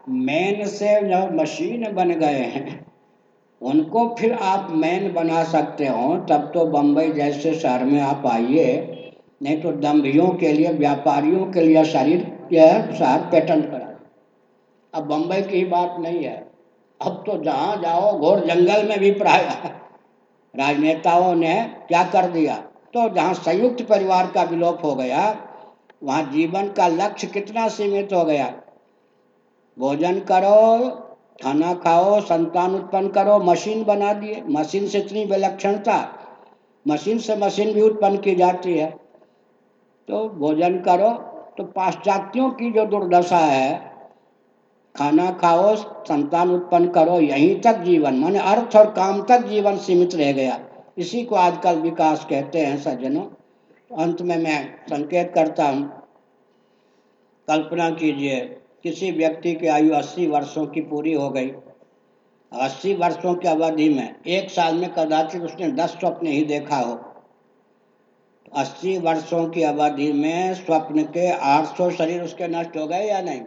मैन से जो मशीन बन गए हैं। उनको फिर आप मैन बना सकते हो। तब तो बम्बई जैसे शहर में आप आइए। नहीं तो दम्भियों के लिए, व्यापारियों के लिए शरीर यह शहर पेटेंट करा अब बम्बई की बात नहीं है। अब तो जहाँ जाओ, घोर जंगल में भी प्राय राजनेताओं ने क्या कर दिया? तो जहाँ संयुक्त परिवार का विलोप हो गया, वहाँ जीवन का लक्ष्य कितना सीमित हो गया? भोजन करो, खाना खाओ, संतान उत्पन्न करो, मशीन बना दिए। मशीन से इतनी विलक्षणता, मशीन से मशीन भी उत्पन्न की जाती है। तो भोजन करो तो पाश्चात्यों की जो दुर्दशा है खाना खाओ, संतान उत्पन्न करो, यहीं तक जीवन। माने अर्थ और काम तक जीवन सीमित रह गया। इसी को आजकल विकास कहते हैं सज्जनों। अंत में मैं संकेत करता हूँ। कल्पना कीजिए, किसी व्यक्ति की आयु 80 वर्षों की पूरी हो गई। 80 वर्षों की अवधि में एक साल में कदाचित उसने 10 स्वप्न ही देखा हो। 80 वर्षों की अवधि में स्वप्न के 800 शरीर उसके नष्ट हो गए या नहीं?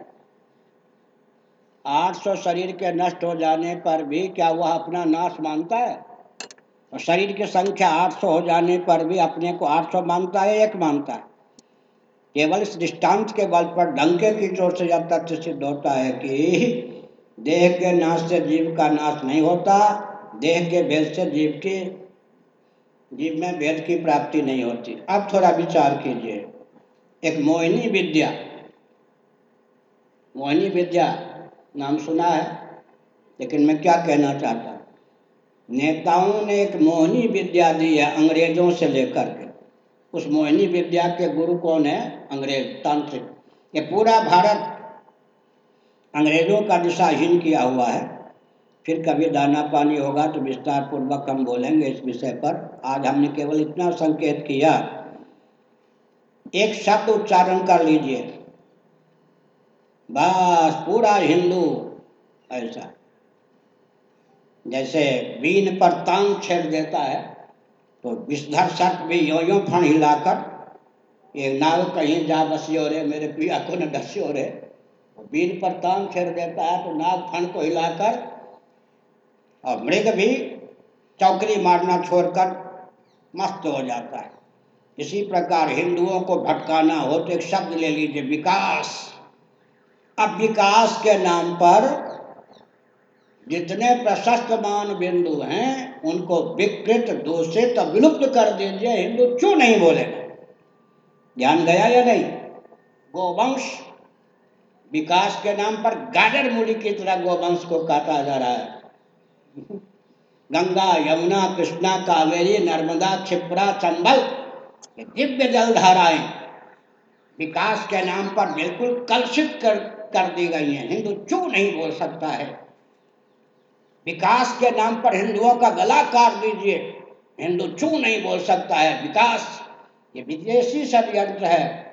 800 शरीर के नष्ट हो जाने पर भी क्या वह अपना नाश मानता है? और शरीर की संख्या 800 हो जाने पर भी अपने को 800 मानता है, एक मानता है। केवल इस दृष्टांत के बल पर डंके की चोट से जब तथ्य सिद्ध होता है कि देह के नाश से जीव का नाश नहीं होता, देह के भेद से जीव की, जीव में भेद की प्राप्ति नहीं होती। अब थोड़ा विचार कीजिए। एक मोहिनी विद्या मोहिनी विद्या नाम सुना है, लेकिन मैं क्या कहना चाहता हूँ? नेताओं ने एक मोहिनी विद्या दी है अंग्रेज़ों से लेकर के। उस मोहिनी विद्या के गुरु कौन है? अंग्रेज़ तांत्रिक। ये पूरा भारत अंग्रेज़ों का दिशाहीन किया हुआ है। फिर कभी दाना पानी होगा तो विस्तार पूर्वक हम बोलेंगे इस विषय पर। आज हमने केवल इतना संकेत किया। एक शब्द उच्चारण कर लीजिए। बस पूरा हिंदू, ऐसा। जैसे बीन पर तांग छेड़ देता है तो विषधर सर्प भी यो यो फण हिलाकर ये नाव कहीं जा बसियो रे, मेरे पिया को न डसियो रे बीन पर तांग छेड़ देता है तो नाग फण को हिलाकर, और मृग भी चौकरी मारना छोड़कर मस्त हो जाता है। इसी प्रकार हिंदुओं को भटकाना हो तो एक शब्द ले लीजिए, विकास। अब विकास के नाम पर जितने प्रशस्त मान बिंदु हैं, उनको विकृत, दूषित, विलुप्त कर दीजिए, हिंदू क्यों नहीं बोलेगा? ध्यान गया या नहीं? गोवंश, विकास के नाम पर गाजर मूली की तरह गोवंश को काटा जा रहा है। गंगा, यमुना, कृष्णा, कावेरी, नर्मदा, क्षिप्रा, चंबल दिव्य जलधाराएँ। विकास के नाम पर बिल्कुल कलुषित कर कर दी गई हैं। हिंदू चू नहीं बोल सकता है? विकास के नाम पर हिंदुओं का गला काट दीजिए। हिंदू चू नहीं बोल सकता है? विकास, ये विदेशी षडयंत्र है।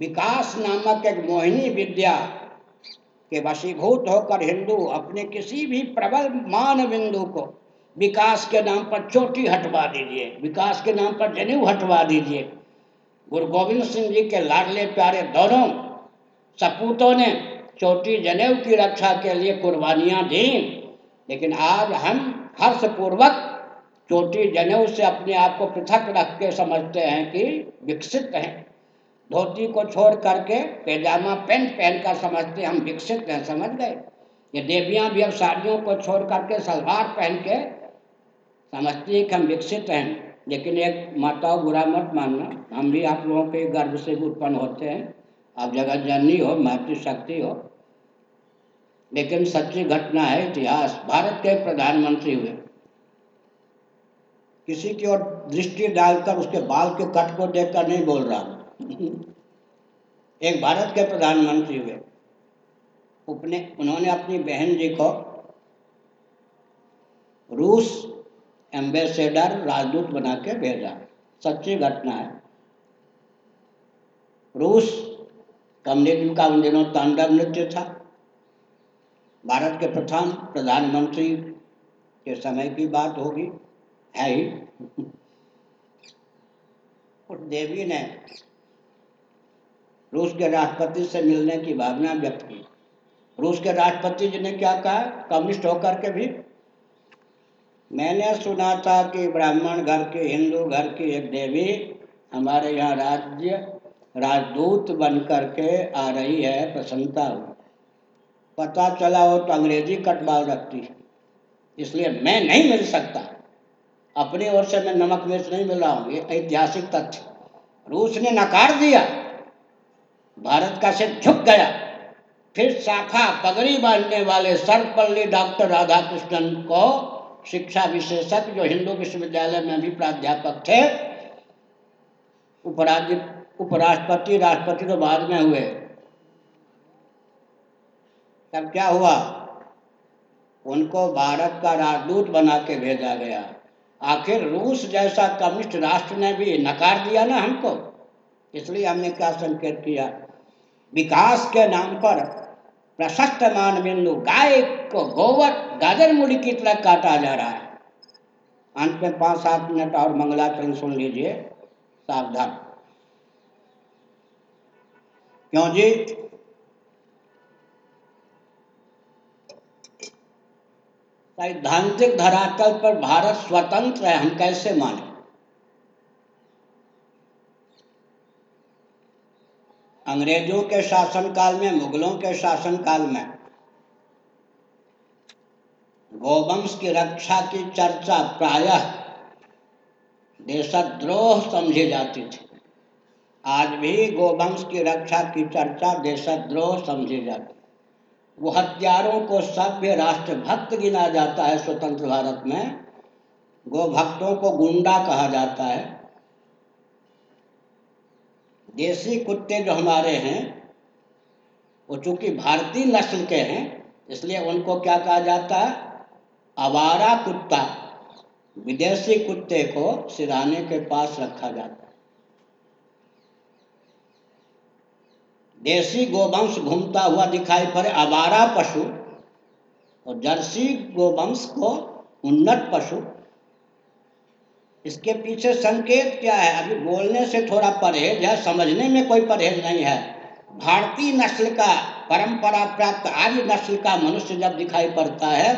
विकास नामक एक मोहिनी विद्या के वशीभूत होकर हिंदू अपने किसी भी प्रबल मान बिंदु को विकास के नाम पर चोटी हटवा दीजिए। विकास के नाम पर जनेऊ हटवा दीजिए। गुरु गोविंद सिंह जी के लाडले प्यारे दोनों सपूतों ने चोटी जनेऊ की रक्षा के लिए कुर्बानियाँ दी। लेकिन आज हम हर्षपूर्वक चोटी जनेऊ से अपने आप को पृथक रख के समझते हैं कि विकसित हैं। धोती को छोड़ करके पैजामा, पेंट पहनकर समझते हम विकसित हैं, समझ गए? ये देवियाँ भी अब साड़ियों को छोड़ करके सलवार पहन के समझती हैं कि हम विकसित हैं। लेकिन एक माताओं बुरा मत मानना, हम भी आप लोगों के गर्व से उत्पन्न होते हैं। आप जगत जननी हो, मातृशक्ति हो। लेकिन सच्ची घटना है, इतिहास। भारत के प्रधानमंत्री हुए। किसी की ओर दृष्टि डालकर उसके बाल के कट को देखकर नहीं बोल रहा एक भारत के प्रधानमंत्री हुए। उपने, उन्होंने अपनी बहन जी को रूस एम्बेसडर राजदूत बना के भेजा। सच्ची घटना है। रूस कम्युनिज्म का उन दिनों तांडव नृत्य था। भारत के प्रथम प्रधानमंत्री के समय की बात होगी, है ही। उस देवी ने रूस के राष्ट्रपति से मिलने की भावना व्यक्त की। रूस के राष्ट्रपति जी ने क्या कहा? कम्युनिस्ट होकर के भी। मैंने सुना था कि ब्राह्मण घर की हिंदू घर की एक देवी हमारे यहाँ राज्य राजदूत बन करके आ रही है प्रसन्नता। हुई पता चला हो तो अंग्रेज़ी कटबाल रखती इसलिए मैं नहीं मिल सकता। अपनी ओर से मैं नमक मिर्च नहीं मिल रहा हूँ। ये ऐतिहासिक तथ्य। रूस ने नकार दिया। भारत का सिर झुक गया। फिर शाखा पगड़ी बांधने वाले सर्वपल्ली डॉक्टर राधाकृष्णन को शिक्षा विशेषज्ञ जो हिंदू विश्वविद्यालय में भी प्राध्यापक थे, उपराज्य उपराष्ट्रपति, राष्ट्रपति तो बाद में हुए। तब क्या हुआ? उनको भारत का राजदूत बना के भेजा गया। आखिर रूस जैसा कम्युनिस्ट राष्ट्र ने भी नकार दिया ना हमको। इसलिए हमने क्या संकेत किया? विकास के नाम पर प्रशस्त मान बिंदु गाय को गोबर, गाजर मुड़ी की तरह काटा जा रहा है। अंत में पाँच सात मिनट और मंगलाचरण सुन लीजिए। सावधान। क्यों जी? सैद्धांतिक धरातल पर भारत स्वतंत्र है, हम कैसे माने? अंग्रेज़ों के शासनकाल में, मुगलों के शासनकाल में गोवंश की रक्षा की चर्चा प्रायः देशद्रोह समझी जाती थी। आज भी गोवंश की रक्षा की चर्चा देशद्रोह समझी जाती वो हत्यारों को सभ्य राष्ट्रभक्त गिना जाता है स्वतंत्र भारत में। गोभक्तों को गुंडा कहा जाता है। देसी कुत्ते जो हमारे हैं, वो चूँकि भारतीय नस्ल के हैं, इसलिए उनको क्या कहा जाता है? आवारा कुत्ता। विदेशी कुत्ते को सिराने के पास रखा जाता है। देसी गोवंश घूमता हुआ दिखाई पड़े आवारा पशु और जर्सी गोवंश को उन्नत पशु। इसके पीछे संकेत क्या है? अभी बोलने से थोड़ा परहेज है, समझने में कोई परहेज नहीं है। भारतीय नस्ल का परंपरा प्राप्त आर्य नस्ल का मनुष्य जब दिखाई पड़ता है,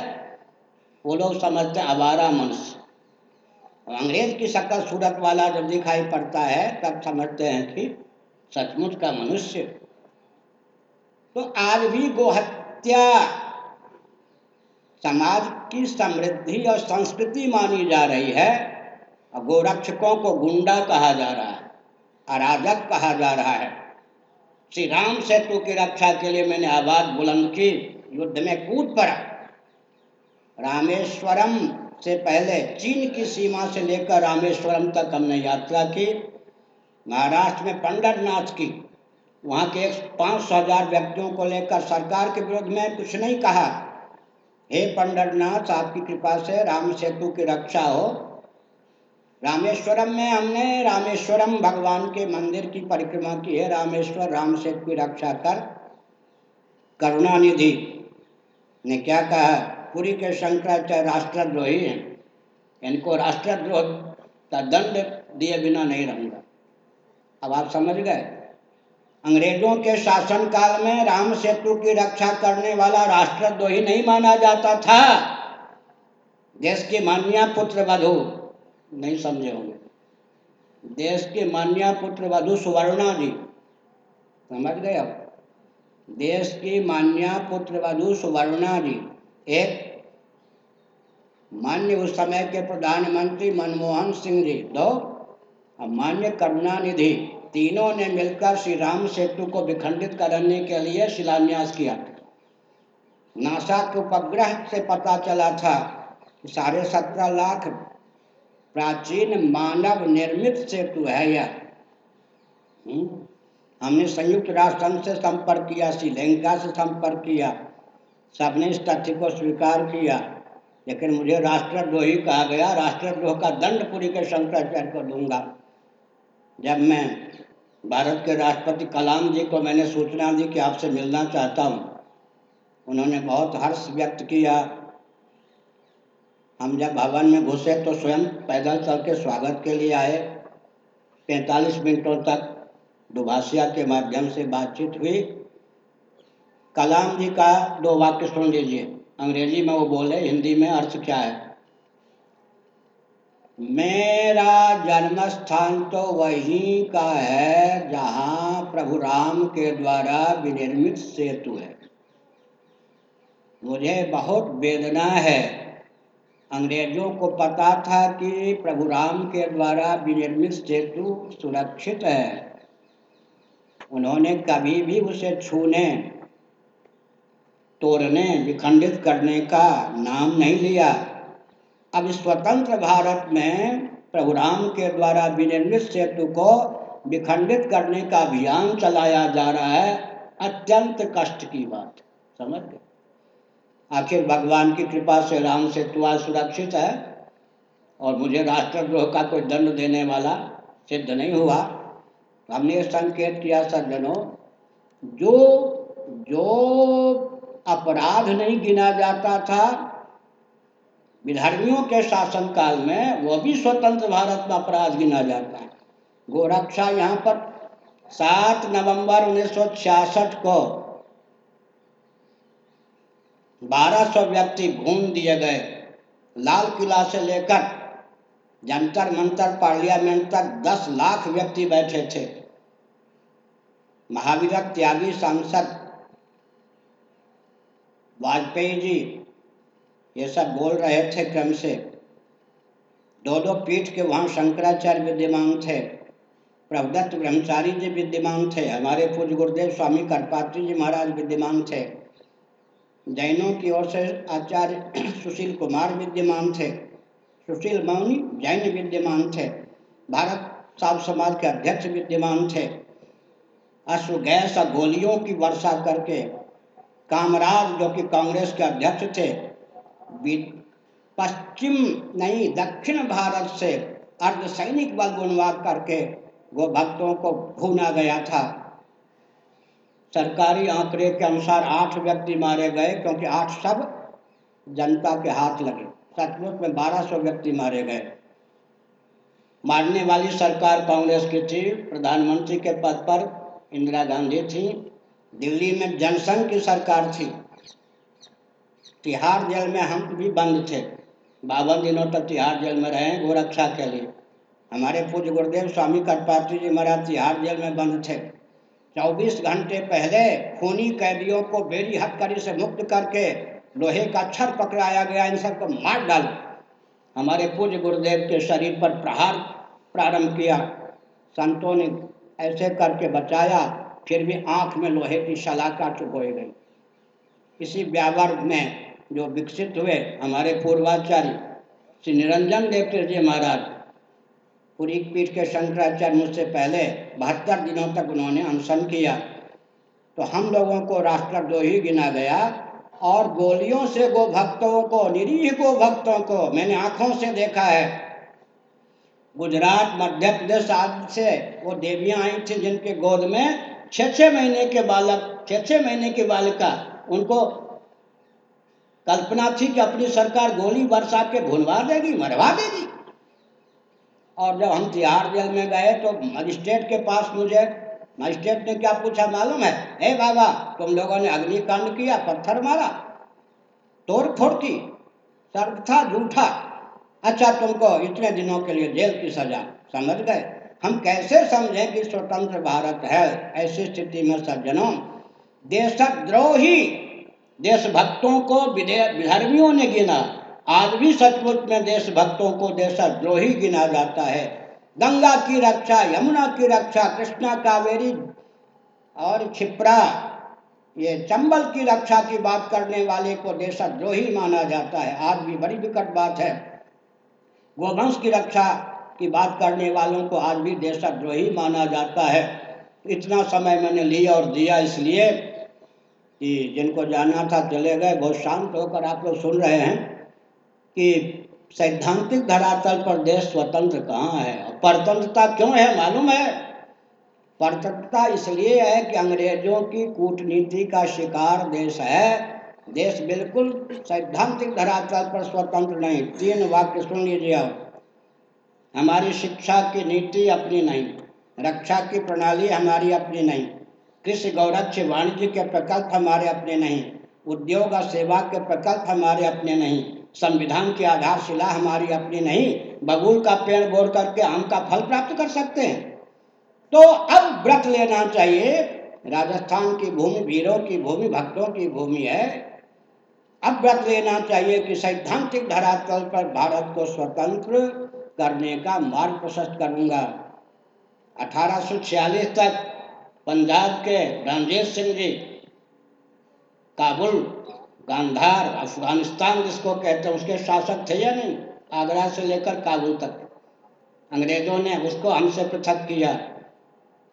वो लोग समझते हैं आवारा मनुष्य। अंग्रेज़ की शक्ल सूरत वाला जब दिखाई पड़ता है, तब समझते हैं कि सचमुच का मनुष्य तो आज भी गोहत्या समाज की समृद्धि और संस्कृति मानी जा रही है। और गोरक्षकों को गुंडा कहा जा रहा है, अराजक कहा जा रहा है। श्री राम सेतु की रक्षा के लिए मैंने आवाज़ बुलंद की, युद्ध में कूद पड़ा। रामेश्वरम से पहले चीन की सीमा से लेकर रामेश्वरम तक हमने यात्रा की, महाराष्ट्र में पंडरनाथ की। वहाँ के एक पाँच सौ हज़ार व्यक्तियों को लेकर सरकार के विरोध में कुछ नहीं कहा। हे पंडरनाथ, आपकी कृपा से राम सेतु की रक्षा हो। रामेश्वरम में हमने रामेश्वरम भगवान के मंदिर की परिक्रमा की है। रामेश्वर राम सेतु की रक्षा कर करुणानिधि ने क्या कहा? पुरी के शंकराचार्य राष्ट्रद्रोही हैं। इनको राष्ट्रद्रोह का दंड दिए बिना नहीं रहूँगा। अब आप समझ गए? अंग्रेज़ों के शासनकाल में राम सेतु की रक्षा करने वाला राष्ट्रद्रोही नहीं माना जाता था। देश की मान्या पुत्र वधु, नहीं समझे होंगे। देश के मान्या पुत्र वधु सुवर्णा जी, समझ गए अब? देश की मान्या पुत्र वधु सुवर्णा जी, एक मान्य उस समय के प्रधानमंत्री मनमोहन सिंह जी, दो मान्य करुणानिधि। तीनों ने मिलकर श्री राम सेतु को विखंडित करने के लिए शिलान्यास किया। नासा के उपग्रह से पता चला था कि साढ़े सत्रह लाख प्राचीन मानव निर्मित सेतु है यह। हम्म? हमने संयुक्त राष्ट्र संघ से संपर्क किया, श्रीलंका से संपर्क किया, सबने इस तथ्य को स्वीकार किया। लेकिन मुझे राष्ट्रद्रोही कहा गया, राष्ट्रद्रोह का दंड पूरी के शंकराचार्य को दूँगा। जब मैं भारत के राष्ट्रपति कलाम जी को मैंने सूचना दी कि आपसे मिलना चाहता हूँ। उन्होंने बहुत हर्ष व्यक्त किया। हम जब भवन में घुसे तो स्वयं पैदल चल के स्वागत के लिए आए। पैंतालीस मिनटों तक दुभाषिया के माध्यम से बातचीत हुई। कलाम जी का दो वाक्य सुन लीजिए। अंग्रेज़ी में वो बोले, हिंदी में अर्थ क्या है? मेरा जन्म स्थान तो वहीं का है, जहाँ प्रभु राम के द्वारा विनिर्मित सेतु है। मुझे बहुत वेदना है। अंग्रेज़ों को पता था कि प्रभु राम के द्वारा विनिर्मित सेतु सुरक्षित है। उन्होंने कभी भी उसे छूने, तोड़ने, विखंडित करने का नाम नहीं लिया। अब स्वतंत्र भारत में प्रभु राम के द्वारा विनिर्मित सेतु को विखंडित करने का अभियान चलाया जा रहा है, अत्यंत कष्ट की बात, समझ गए? आखिर भगवान की कृपा से राम सेतु आज सुरक्षित है और मुझे राष्ट्रद्रोह का कोई दंड देने वाला सिद्ध नहीं हुआ। हमने संकेत किया, सज्जनों, जो जो अपराध नहीं गिना जाता था विधर्मियों के शासनकाल में वो भी स्वतंत्र भारत में अपराध गिना जाता है गोरक्षा यहाँ पर सात नवंबर उन्नीस को बारह सौ व्यक्ति घूम दिए गए लाल किला से लेकर जंतर मंतर पार्लियामेंट तक दस लाख व्यक्ति बैठे थे। महावीर त्यागी सांसद वाजपेयी जी ये सब बोल रहे थे क्रम से। दो दो पीठ के वहाँ शंकराचार्य विद्यमान थे। प्रभदत्त ब्रह्मचारी जी विद्यमान थे। हमारे पूज्य गुरुदेव स्वामी करपात्री जी महाराज विद्यमान थे। जैनों की ओर से आचार्य सुशील कुमार विद्यमान थे। सुशील मौनी जैन विद्यमान थे। भारत साव समाज के अध्यक्ष विद्यमान थे। अश्व गैस और गोलियों की वर्षा करके कामराज जो कि कांग्रेस के अध्यक्ष थे पश्चिम नहीं, दक्षिण भारत से अर्धसैनिक बल गुणवाद करके वो भक्तों को भूना गया था। सरकारी आंकड़े के अनुसार आठ व्यक्ति मारे गए, क्योंकि आठ सब जनता के हाथ लगे। सचमुच में बारह सौ व्यक्ति मारे गए। मारने वाली सरकार कांग्रेस की थी, प्रधानमंत्री के पद पर इंदिरा गांधी थी, दिल्ली में जनसंघ की सरकार थी। तिहाड़ जेल में हम भी बंद थे। बावन दिनों तक तिहाड़ जेल में रहे, गोरक्षा के लिए। हमारे पूज्य गुरुदेव स्वामी कटपात्री जी महाराज तिहाड़ जेल में बंद थे। चौबीस घंटे पहले खूनी कैदियों को बेरी हथकड़ी से मुक्त करके लोहे का छर पकड़ाया गया, इन सबको मार डाल। हमारे पूज्य गुरुदेव के शरीर पर प्रहार प्रारंभ किया। संतों ने ऐसे करके बचाया, फिर भी आँख में लोहे की सलाका चुपोई गई। इसी व्यावर में जो विकसित हुए हमारे पूर्वाचार्य, श्री निरंजन देव जी महाराज, पूरी पीठ के शंकराचार्य मुझसे पहले बहत्तर दिनों तक उन्होंने अनशन किया। तो हम लोगों को राष्ट्रद्रोही गिना गया और गोलियों से गो भक्तों को, निरीह गो भक्तों को मैंने आँखों से देखा है। गुजरात मध्य प्रदेश आदि से वो देवियाँ आई थी जिनके गोद में छः छः महीने के बालक छः छः महीने की बालिका, उनको कल्पना थी कि अपनी सरकार गोली बरसा के भुनवा देगी, मरवा देगी। और जब हम तिहाड़ जेल में गए तो मजिस्ट्रेट के पास मुझे, मजिस्ट्रेट ने क्या पूछा, मालूम है? हे बाबा, तुम लोगों ने अग्निकांड किया, पत्थर मारा, तोड़ फोड़ की सर्व था, झूठा। अच्छा तुमको इतने दिनों के लिए जेल की सजा, समझ गए? हम कैसे समझें कि स्वतंत्र भारत है? ऐसी स्थिति में सज्जनों देशद्रोही देशभक्तों को विधर्मियों ने गिना। आज भी सचमुच में देशभक्तों को देशद्रोही गिना जाता है। गंगा की रक्षा, यमुना की रक्षा, कृष्णा कावेरी और क्षिप्रा, ये चंबल की रक्षा की बात करने वाले को देशद्रोही माना जाता है। आज भी बड़ी विकट बात है। गोवंश की रक्षा की बात करने वालों को आज भी देशद्रोही माना जाता है। इतना समय मैंने लिया और दिया, इसलिए कि जिनको जानना था चले गए। बहुत शांत होकर आप लोग सुन रहे हैं कि सैद्धांतिक धरातल पर देश स्वतंत्र कहाँ है और परतंत्रता क्यों है मालूम है? परतंत्रता इसलिए है कि अंग्रेज़ों की कूटनीति का शिकार देश है। देश बिल्कुल सैद्धांतिक धरातल पर स्वतंत्र नहीं। तीन वाक्य सुन लीजिए आप। हमारी शिक्षा की नीति अपनी नहीं। रक्षा की प्रणाली हमारी अपनी नहीं। कृषि गौरक्ष वाणिज्य के प्रकल्प हमारे अपने नहीं? उद्योग और सेवा के प्रकल्प हमारे अपने नहीं। संविधान की आधारशिला हमारी अपनी नहीं। बबूल का पेड़ बोर करके आम का फल प्राप्त कर सकते हैं। तो अब व्रत लेना चाहिए। राजस्थान की भूमि, वीरों की भूमि, भक्तों की भूमि है। अब व्रत लेना चाहिए कि सैद्धांतिक धरातल पर भारत को स्वतंत्र करने का मार्ग प्रशस्त करूँगा। अठारह सौ छियालीस तक पंजाब के रणजीत सिंह जी, काबुल, गांधार, अफ़गानिस्तान जिसको कहते हैं, उसके शासक थे या नहीं? आगरा से लेकर काबुल तक। अंग्रेज़ों ने उसको हमसे पृथक किया,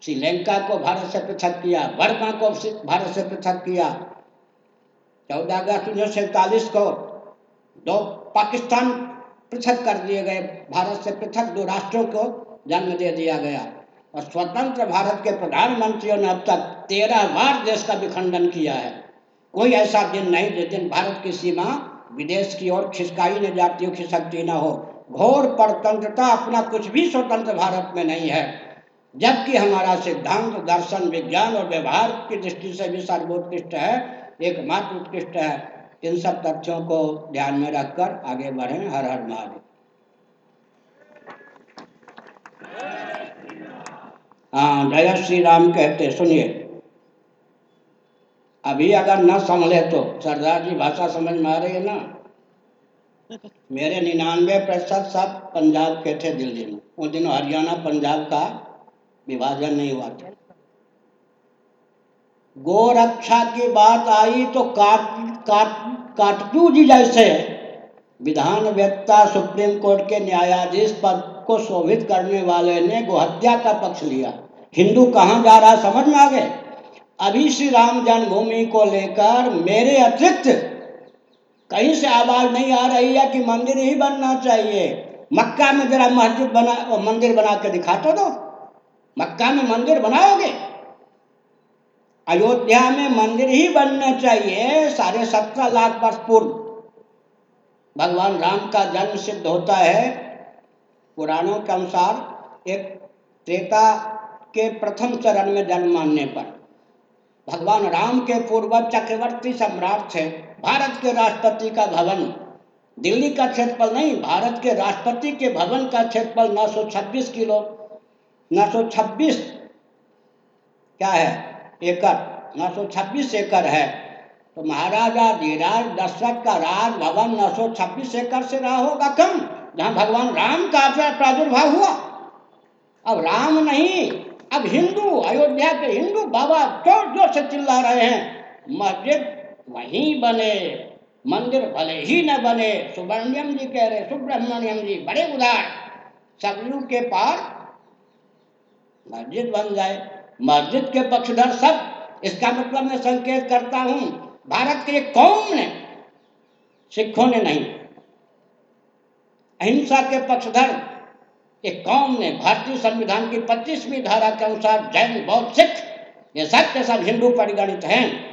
श्रीलंका को भारत से पृथक किया बर्मा को भारत से पृथक किया। चौदह अगस्त उन्नीस सैतालीस को दो पाकिस्तान पृथक कर दिए गए। भारत से पृथक दो राष्ट्रों को जन्म दे दिया गया। और स्वतंत्र भारत के प्रधानमंत्रियों ने अब तक तेरह बार देश का विखंडन किया है। कोई ऐसा दिन नहीं जिस दिन भारत की सीमा विदेश की ओर खिसकाई न जाती हो, खिसकती न हो। घोर परतंत्रता अपना कुछ भी स्वतंत्र भारत में नहीं है। जबकि हमारा सिद्धांत, दर्शन, विज्ञान और व्यवहार की दृष्टि से भी सर्वोत्कृष्ट है, एकमात्र उत्कृष्ट है। इन सब तथ्यों को ध्यान में रखकर आगे बढ़ें। हर हर महादेव। हाँ जय श्री राम कहते सुनिए। अभी अगर न संभले तो सरदार जी भाषा समझ में आ रही है ना? मेरे निन्यानवे प्रतिशत सब पंजाब के थे दिल्ली में उन दिनों हरियाणा पंजाब का विभाजन नहीं हुआ था। गोरक्षा की बात आई तो काट काट, काटजू जी जैसे विधान व्यक्ता सुप्रीम कोर्ट के न्यायाधीश पद को शोभित करने वाले ने गोहत्या का पक्ष लिया। हिंदू कहाँ जा रहा समझ में आ गए? अभी श्री राम जन्मभूमि को लेकर मेरे अतिरिक्त कहीं से आवाज़ नहीं आ रही है कि मंदिर ही बनना चाहिए। मक्का में जरा मस्जिद बना मंदिर बना के दिखा तो दो। मक्का में मंदिर बनाओगे? अयोध्या में मंदिर ही बनना चाहिए, साढ़े सत्रह लाख वर्ष पूर्व। भगवान राम का जन्म सिद्ध होता है। पुराणों के अनुसार एक त्रेता के प्रथम चरण में जन्म मानने पर भगवान राम के पूर्वज चक्रवर्ती सम्राट थे। भारत के राष्ट्रपति का भवन, दिल्ली का क्षेत्रफल नहीं, भारत के राष्ट्रपति के भवन का क्षेत्रफल 926 किलो 926 क्या है? एकड़ 926 एकड़ है। तो महाराजा धीराज दशरथ का राज भवन 926 एकड़ से रहा होगा कम। जहाँ भगवान राम का प्रादुर्भाव हुआ। अब राम नहीं, अब हिंदू, अयोध्या के हिंदू बाबा ज़ोर ज़ोर से चिल्ला रहे हैं, मस्जिद वहीं बने, मंदिर भले ही न बने, सुब्रमण्यम जी कह रहे, सुब्रमण्यम जी बड़े उदार सरयू के पार मस्जिद बन जाए। मस्जिद के पक्षधर सब, इसका मतलब मैं संकेत करता हूँ, भारत के कौम ने, सिखों ने नहीं अहिंसा के पक्षधर एक कौम ने भारतीय संविधान की 25वीं धारा के अनुसार जैन, बौद्ध, सिख, ये सब के सब हिंदू परिगणित हैं।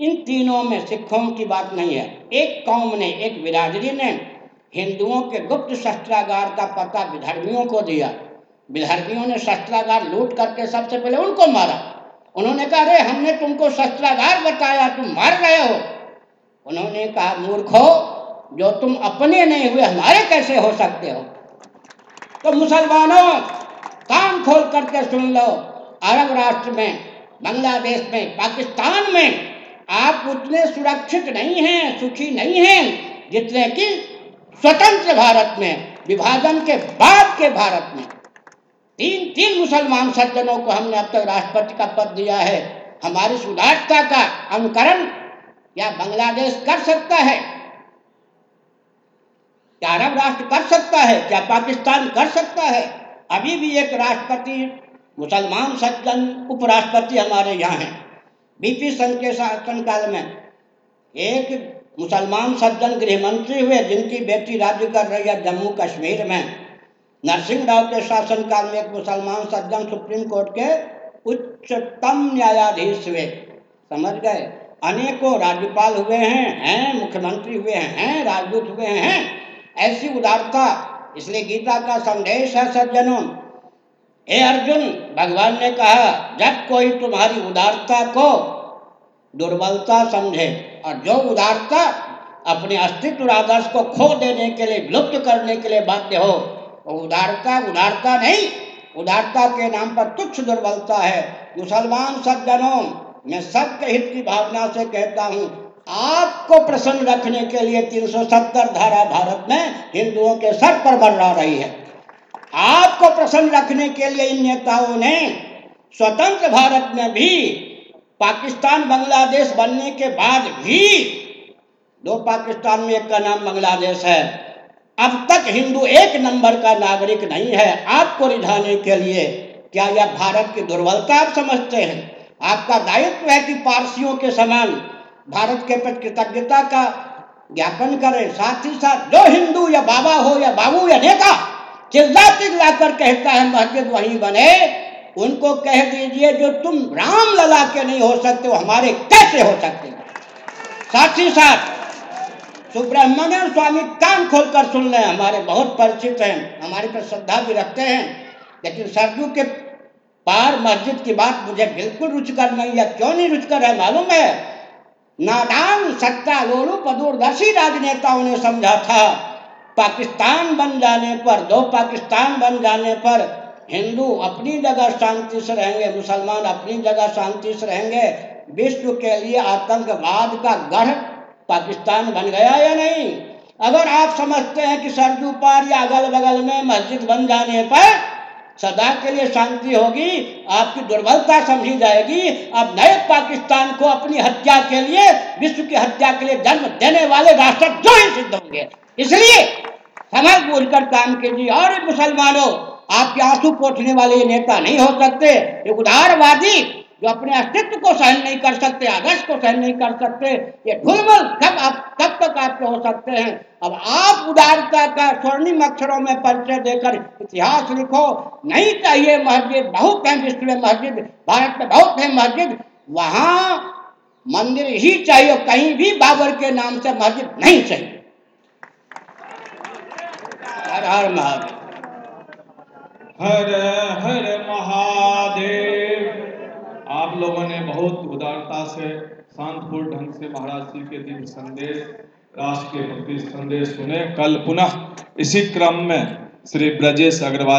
इन तीनों में सिखों की बात नहीं है। एक कौम ने, एक बिरादरी ने हिंदुओं के गुप्त शस्त्रागार का पता विधर्मियों को दिया। विधर्मियों ने शस्त्रागार लूट करके सबसे पहले उनको मारा। उन्होंने कहा, अरे, हमने तुमको शस्त्रागार बताया, तुम मार रहे हो। उन्होंने कहा, मूर्खो जो तुम अपने नहीं हुए, हमारे कैसे हो सकते हो? तो मुसलमानों, कान खोल करके सुन लो। अरब राष्ट्र में, बांग्लादेश में, पाकिस्तान में, आप उतने सुरक्षित नहीं हैं, सुखी नहीं हैं, जितने कि स्वतंत्र भारत में, विभाजन के बाद के भारत में। तीन तीन मुसलमान सज्जनों को हमने अब तक राष्ट्रपति का पद दिया है। हमारी सुदारता का अनुकरण क्या बांग्लादेश कर सकता है? क्या अरब राष्ट्र कर सकता है, क्या पाकिस्तान कर सकता है? अभी भी एक राष्ट्रपति, मुसलमान सज्जन उपराष्ट्रपति हमारे यहाँ हैं। बीपी संघ के शासनकाल में एक मुसलमान सज्जन गृह मंत्री हुए, जिनकी बेटी राज्य कर रही है जम्मू कश्मीर में। नरसिंह राव के शासनकाल में एक मुसलमान सज्जन सुप्रीम कोर्ट के उच्चतम न्यायाधीश हुए। समझ गए? अनेकों राज्यपाल हुए हैं हैं, मुख्यमंत्री हुए हैं, राजदूत हुए हैं। ऐसी उदारता, इसलिए गीता का संदेश है सज्जनों। हे अर्जुन, भगवान ने कहा, जब कोई तुम्हारी उदारता को दुर्बलता समझे और जो उदारता अपने अस्तित्व आदर्श को खो देने के लिए विलुप्त करने के लिए बाध्य हो, वो उदारता उदारता नहीं, उदारता के नाम पर तुच्छ दुर्बलता है। मुसलमान सज्जनों, मैं सबके हित की भावना से कहता हूँ आपको प्रसन्न रखने के लिए 370 धारा भारत में हिंदुओं के सर पर मर्रा रही है। आपको प्रसन्न रखने के लिए इन नेताओं ने स्वतंत्र भारत में भी पाकिस्तान बांग्लादेश बनने के बाद भी दो पाकिस्तान में एक का नाम बांग्लादेश है। अब तक हिंदू एक नंबर का नागरिक नहीं है। आपको रिझाने के लिए क्या यह भारत की दुर्बलता आप समझते हैं? आपका दायित्व है कि पारसियों के समान भारत के प्रति कृतज्ञता का ज्ञापन करें। साथ ही साथ, जो हिंदू या बाबा हो या बाबू या नेता चिल्ला चिल्ला कर कहता है मस्जिद वहीं बने, उनको कह दीजिए, जो तुम राम लला के नहीं हो सकते हो हमारे कैसे हो सकते? हो साथ ही साथ सुब्रह्मण्य स्वामी कान खोलकर सुन लें हमारे बहुत परिचित हैं, हमारे पर श्रद्धा भी रखते हैं। लेकिन सरजू के पार मस्जिद की बात मुझे बिल्कुल रुचकर नहीं है क्यों नहीं रुचकर है, मालूम है? नादान सत्ता लोलू पदूरदर्शी राजनेताओं ने समझा था। पाकिस्तान बन जाने पर, दो पाकिस्तान बन जाने पर हिंदू अपनी जगह शांति से रहेंगे, मुसलमान अपनी जगह शांति से रहेंगे। विश्व के लिए आतंकवाद का गढ़ पाकिस्तान बन गया या नहीं? अगर आप समझते हैं कि सरजू पार या अगल बगल में मस्जिद बन जाने पर सदा के लिए शांति होगी, आपकी दुर्बलता समझी जाएगी। अब नए पाकिस्तान को अपनी हत्या के लिए, विश्व की हत्या के लिए जन्म देने वाले राष्ट्र जो ही सिद्ध होंगे। इसलिए समझ बूझ कर काम कीजिए। और मुसलमानों, आपके आँसू पोछने वाले नेता नहीं हो सकते। ये उदारवादी जो अपने अस्तित्व को सहन नहीं कर सकते, आदर्श को सहन नहीं कर सकते, ये ढुलमुल कब आप कब तक आपके हो सकते हैं। अब आप उदारता का स्वर्णिम अक्षरों में परिचय देकर इतिहास लिखो। नहीं चाहिए मस्जिद बहुत है विश्व में मस्जिद भारत में बहुत है मस्जिद वहाँ मंदिर ही चाहिए, कहीं भी बाबर के नाम से मस्जिद नहीं चाहिए। हर हर महादेव।
हर हर महादेव। आप लोगों ने बहुत उदारता से, शांतपूर्ण ढंग से महाराज जी के दिव्य संदेश, राष्ट्र के प्रति संदेश सुने। कल पुनः इसी क्रम में श्री ब्रजेश अग्रवाल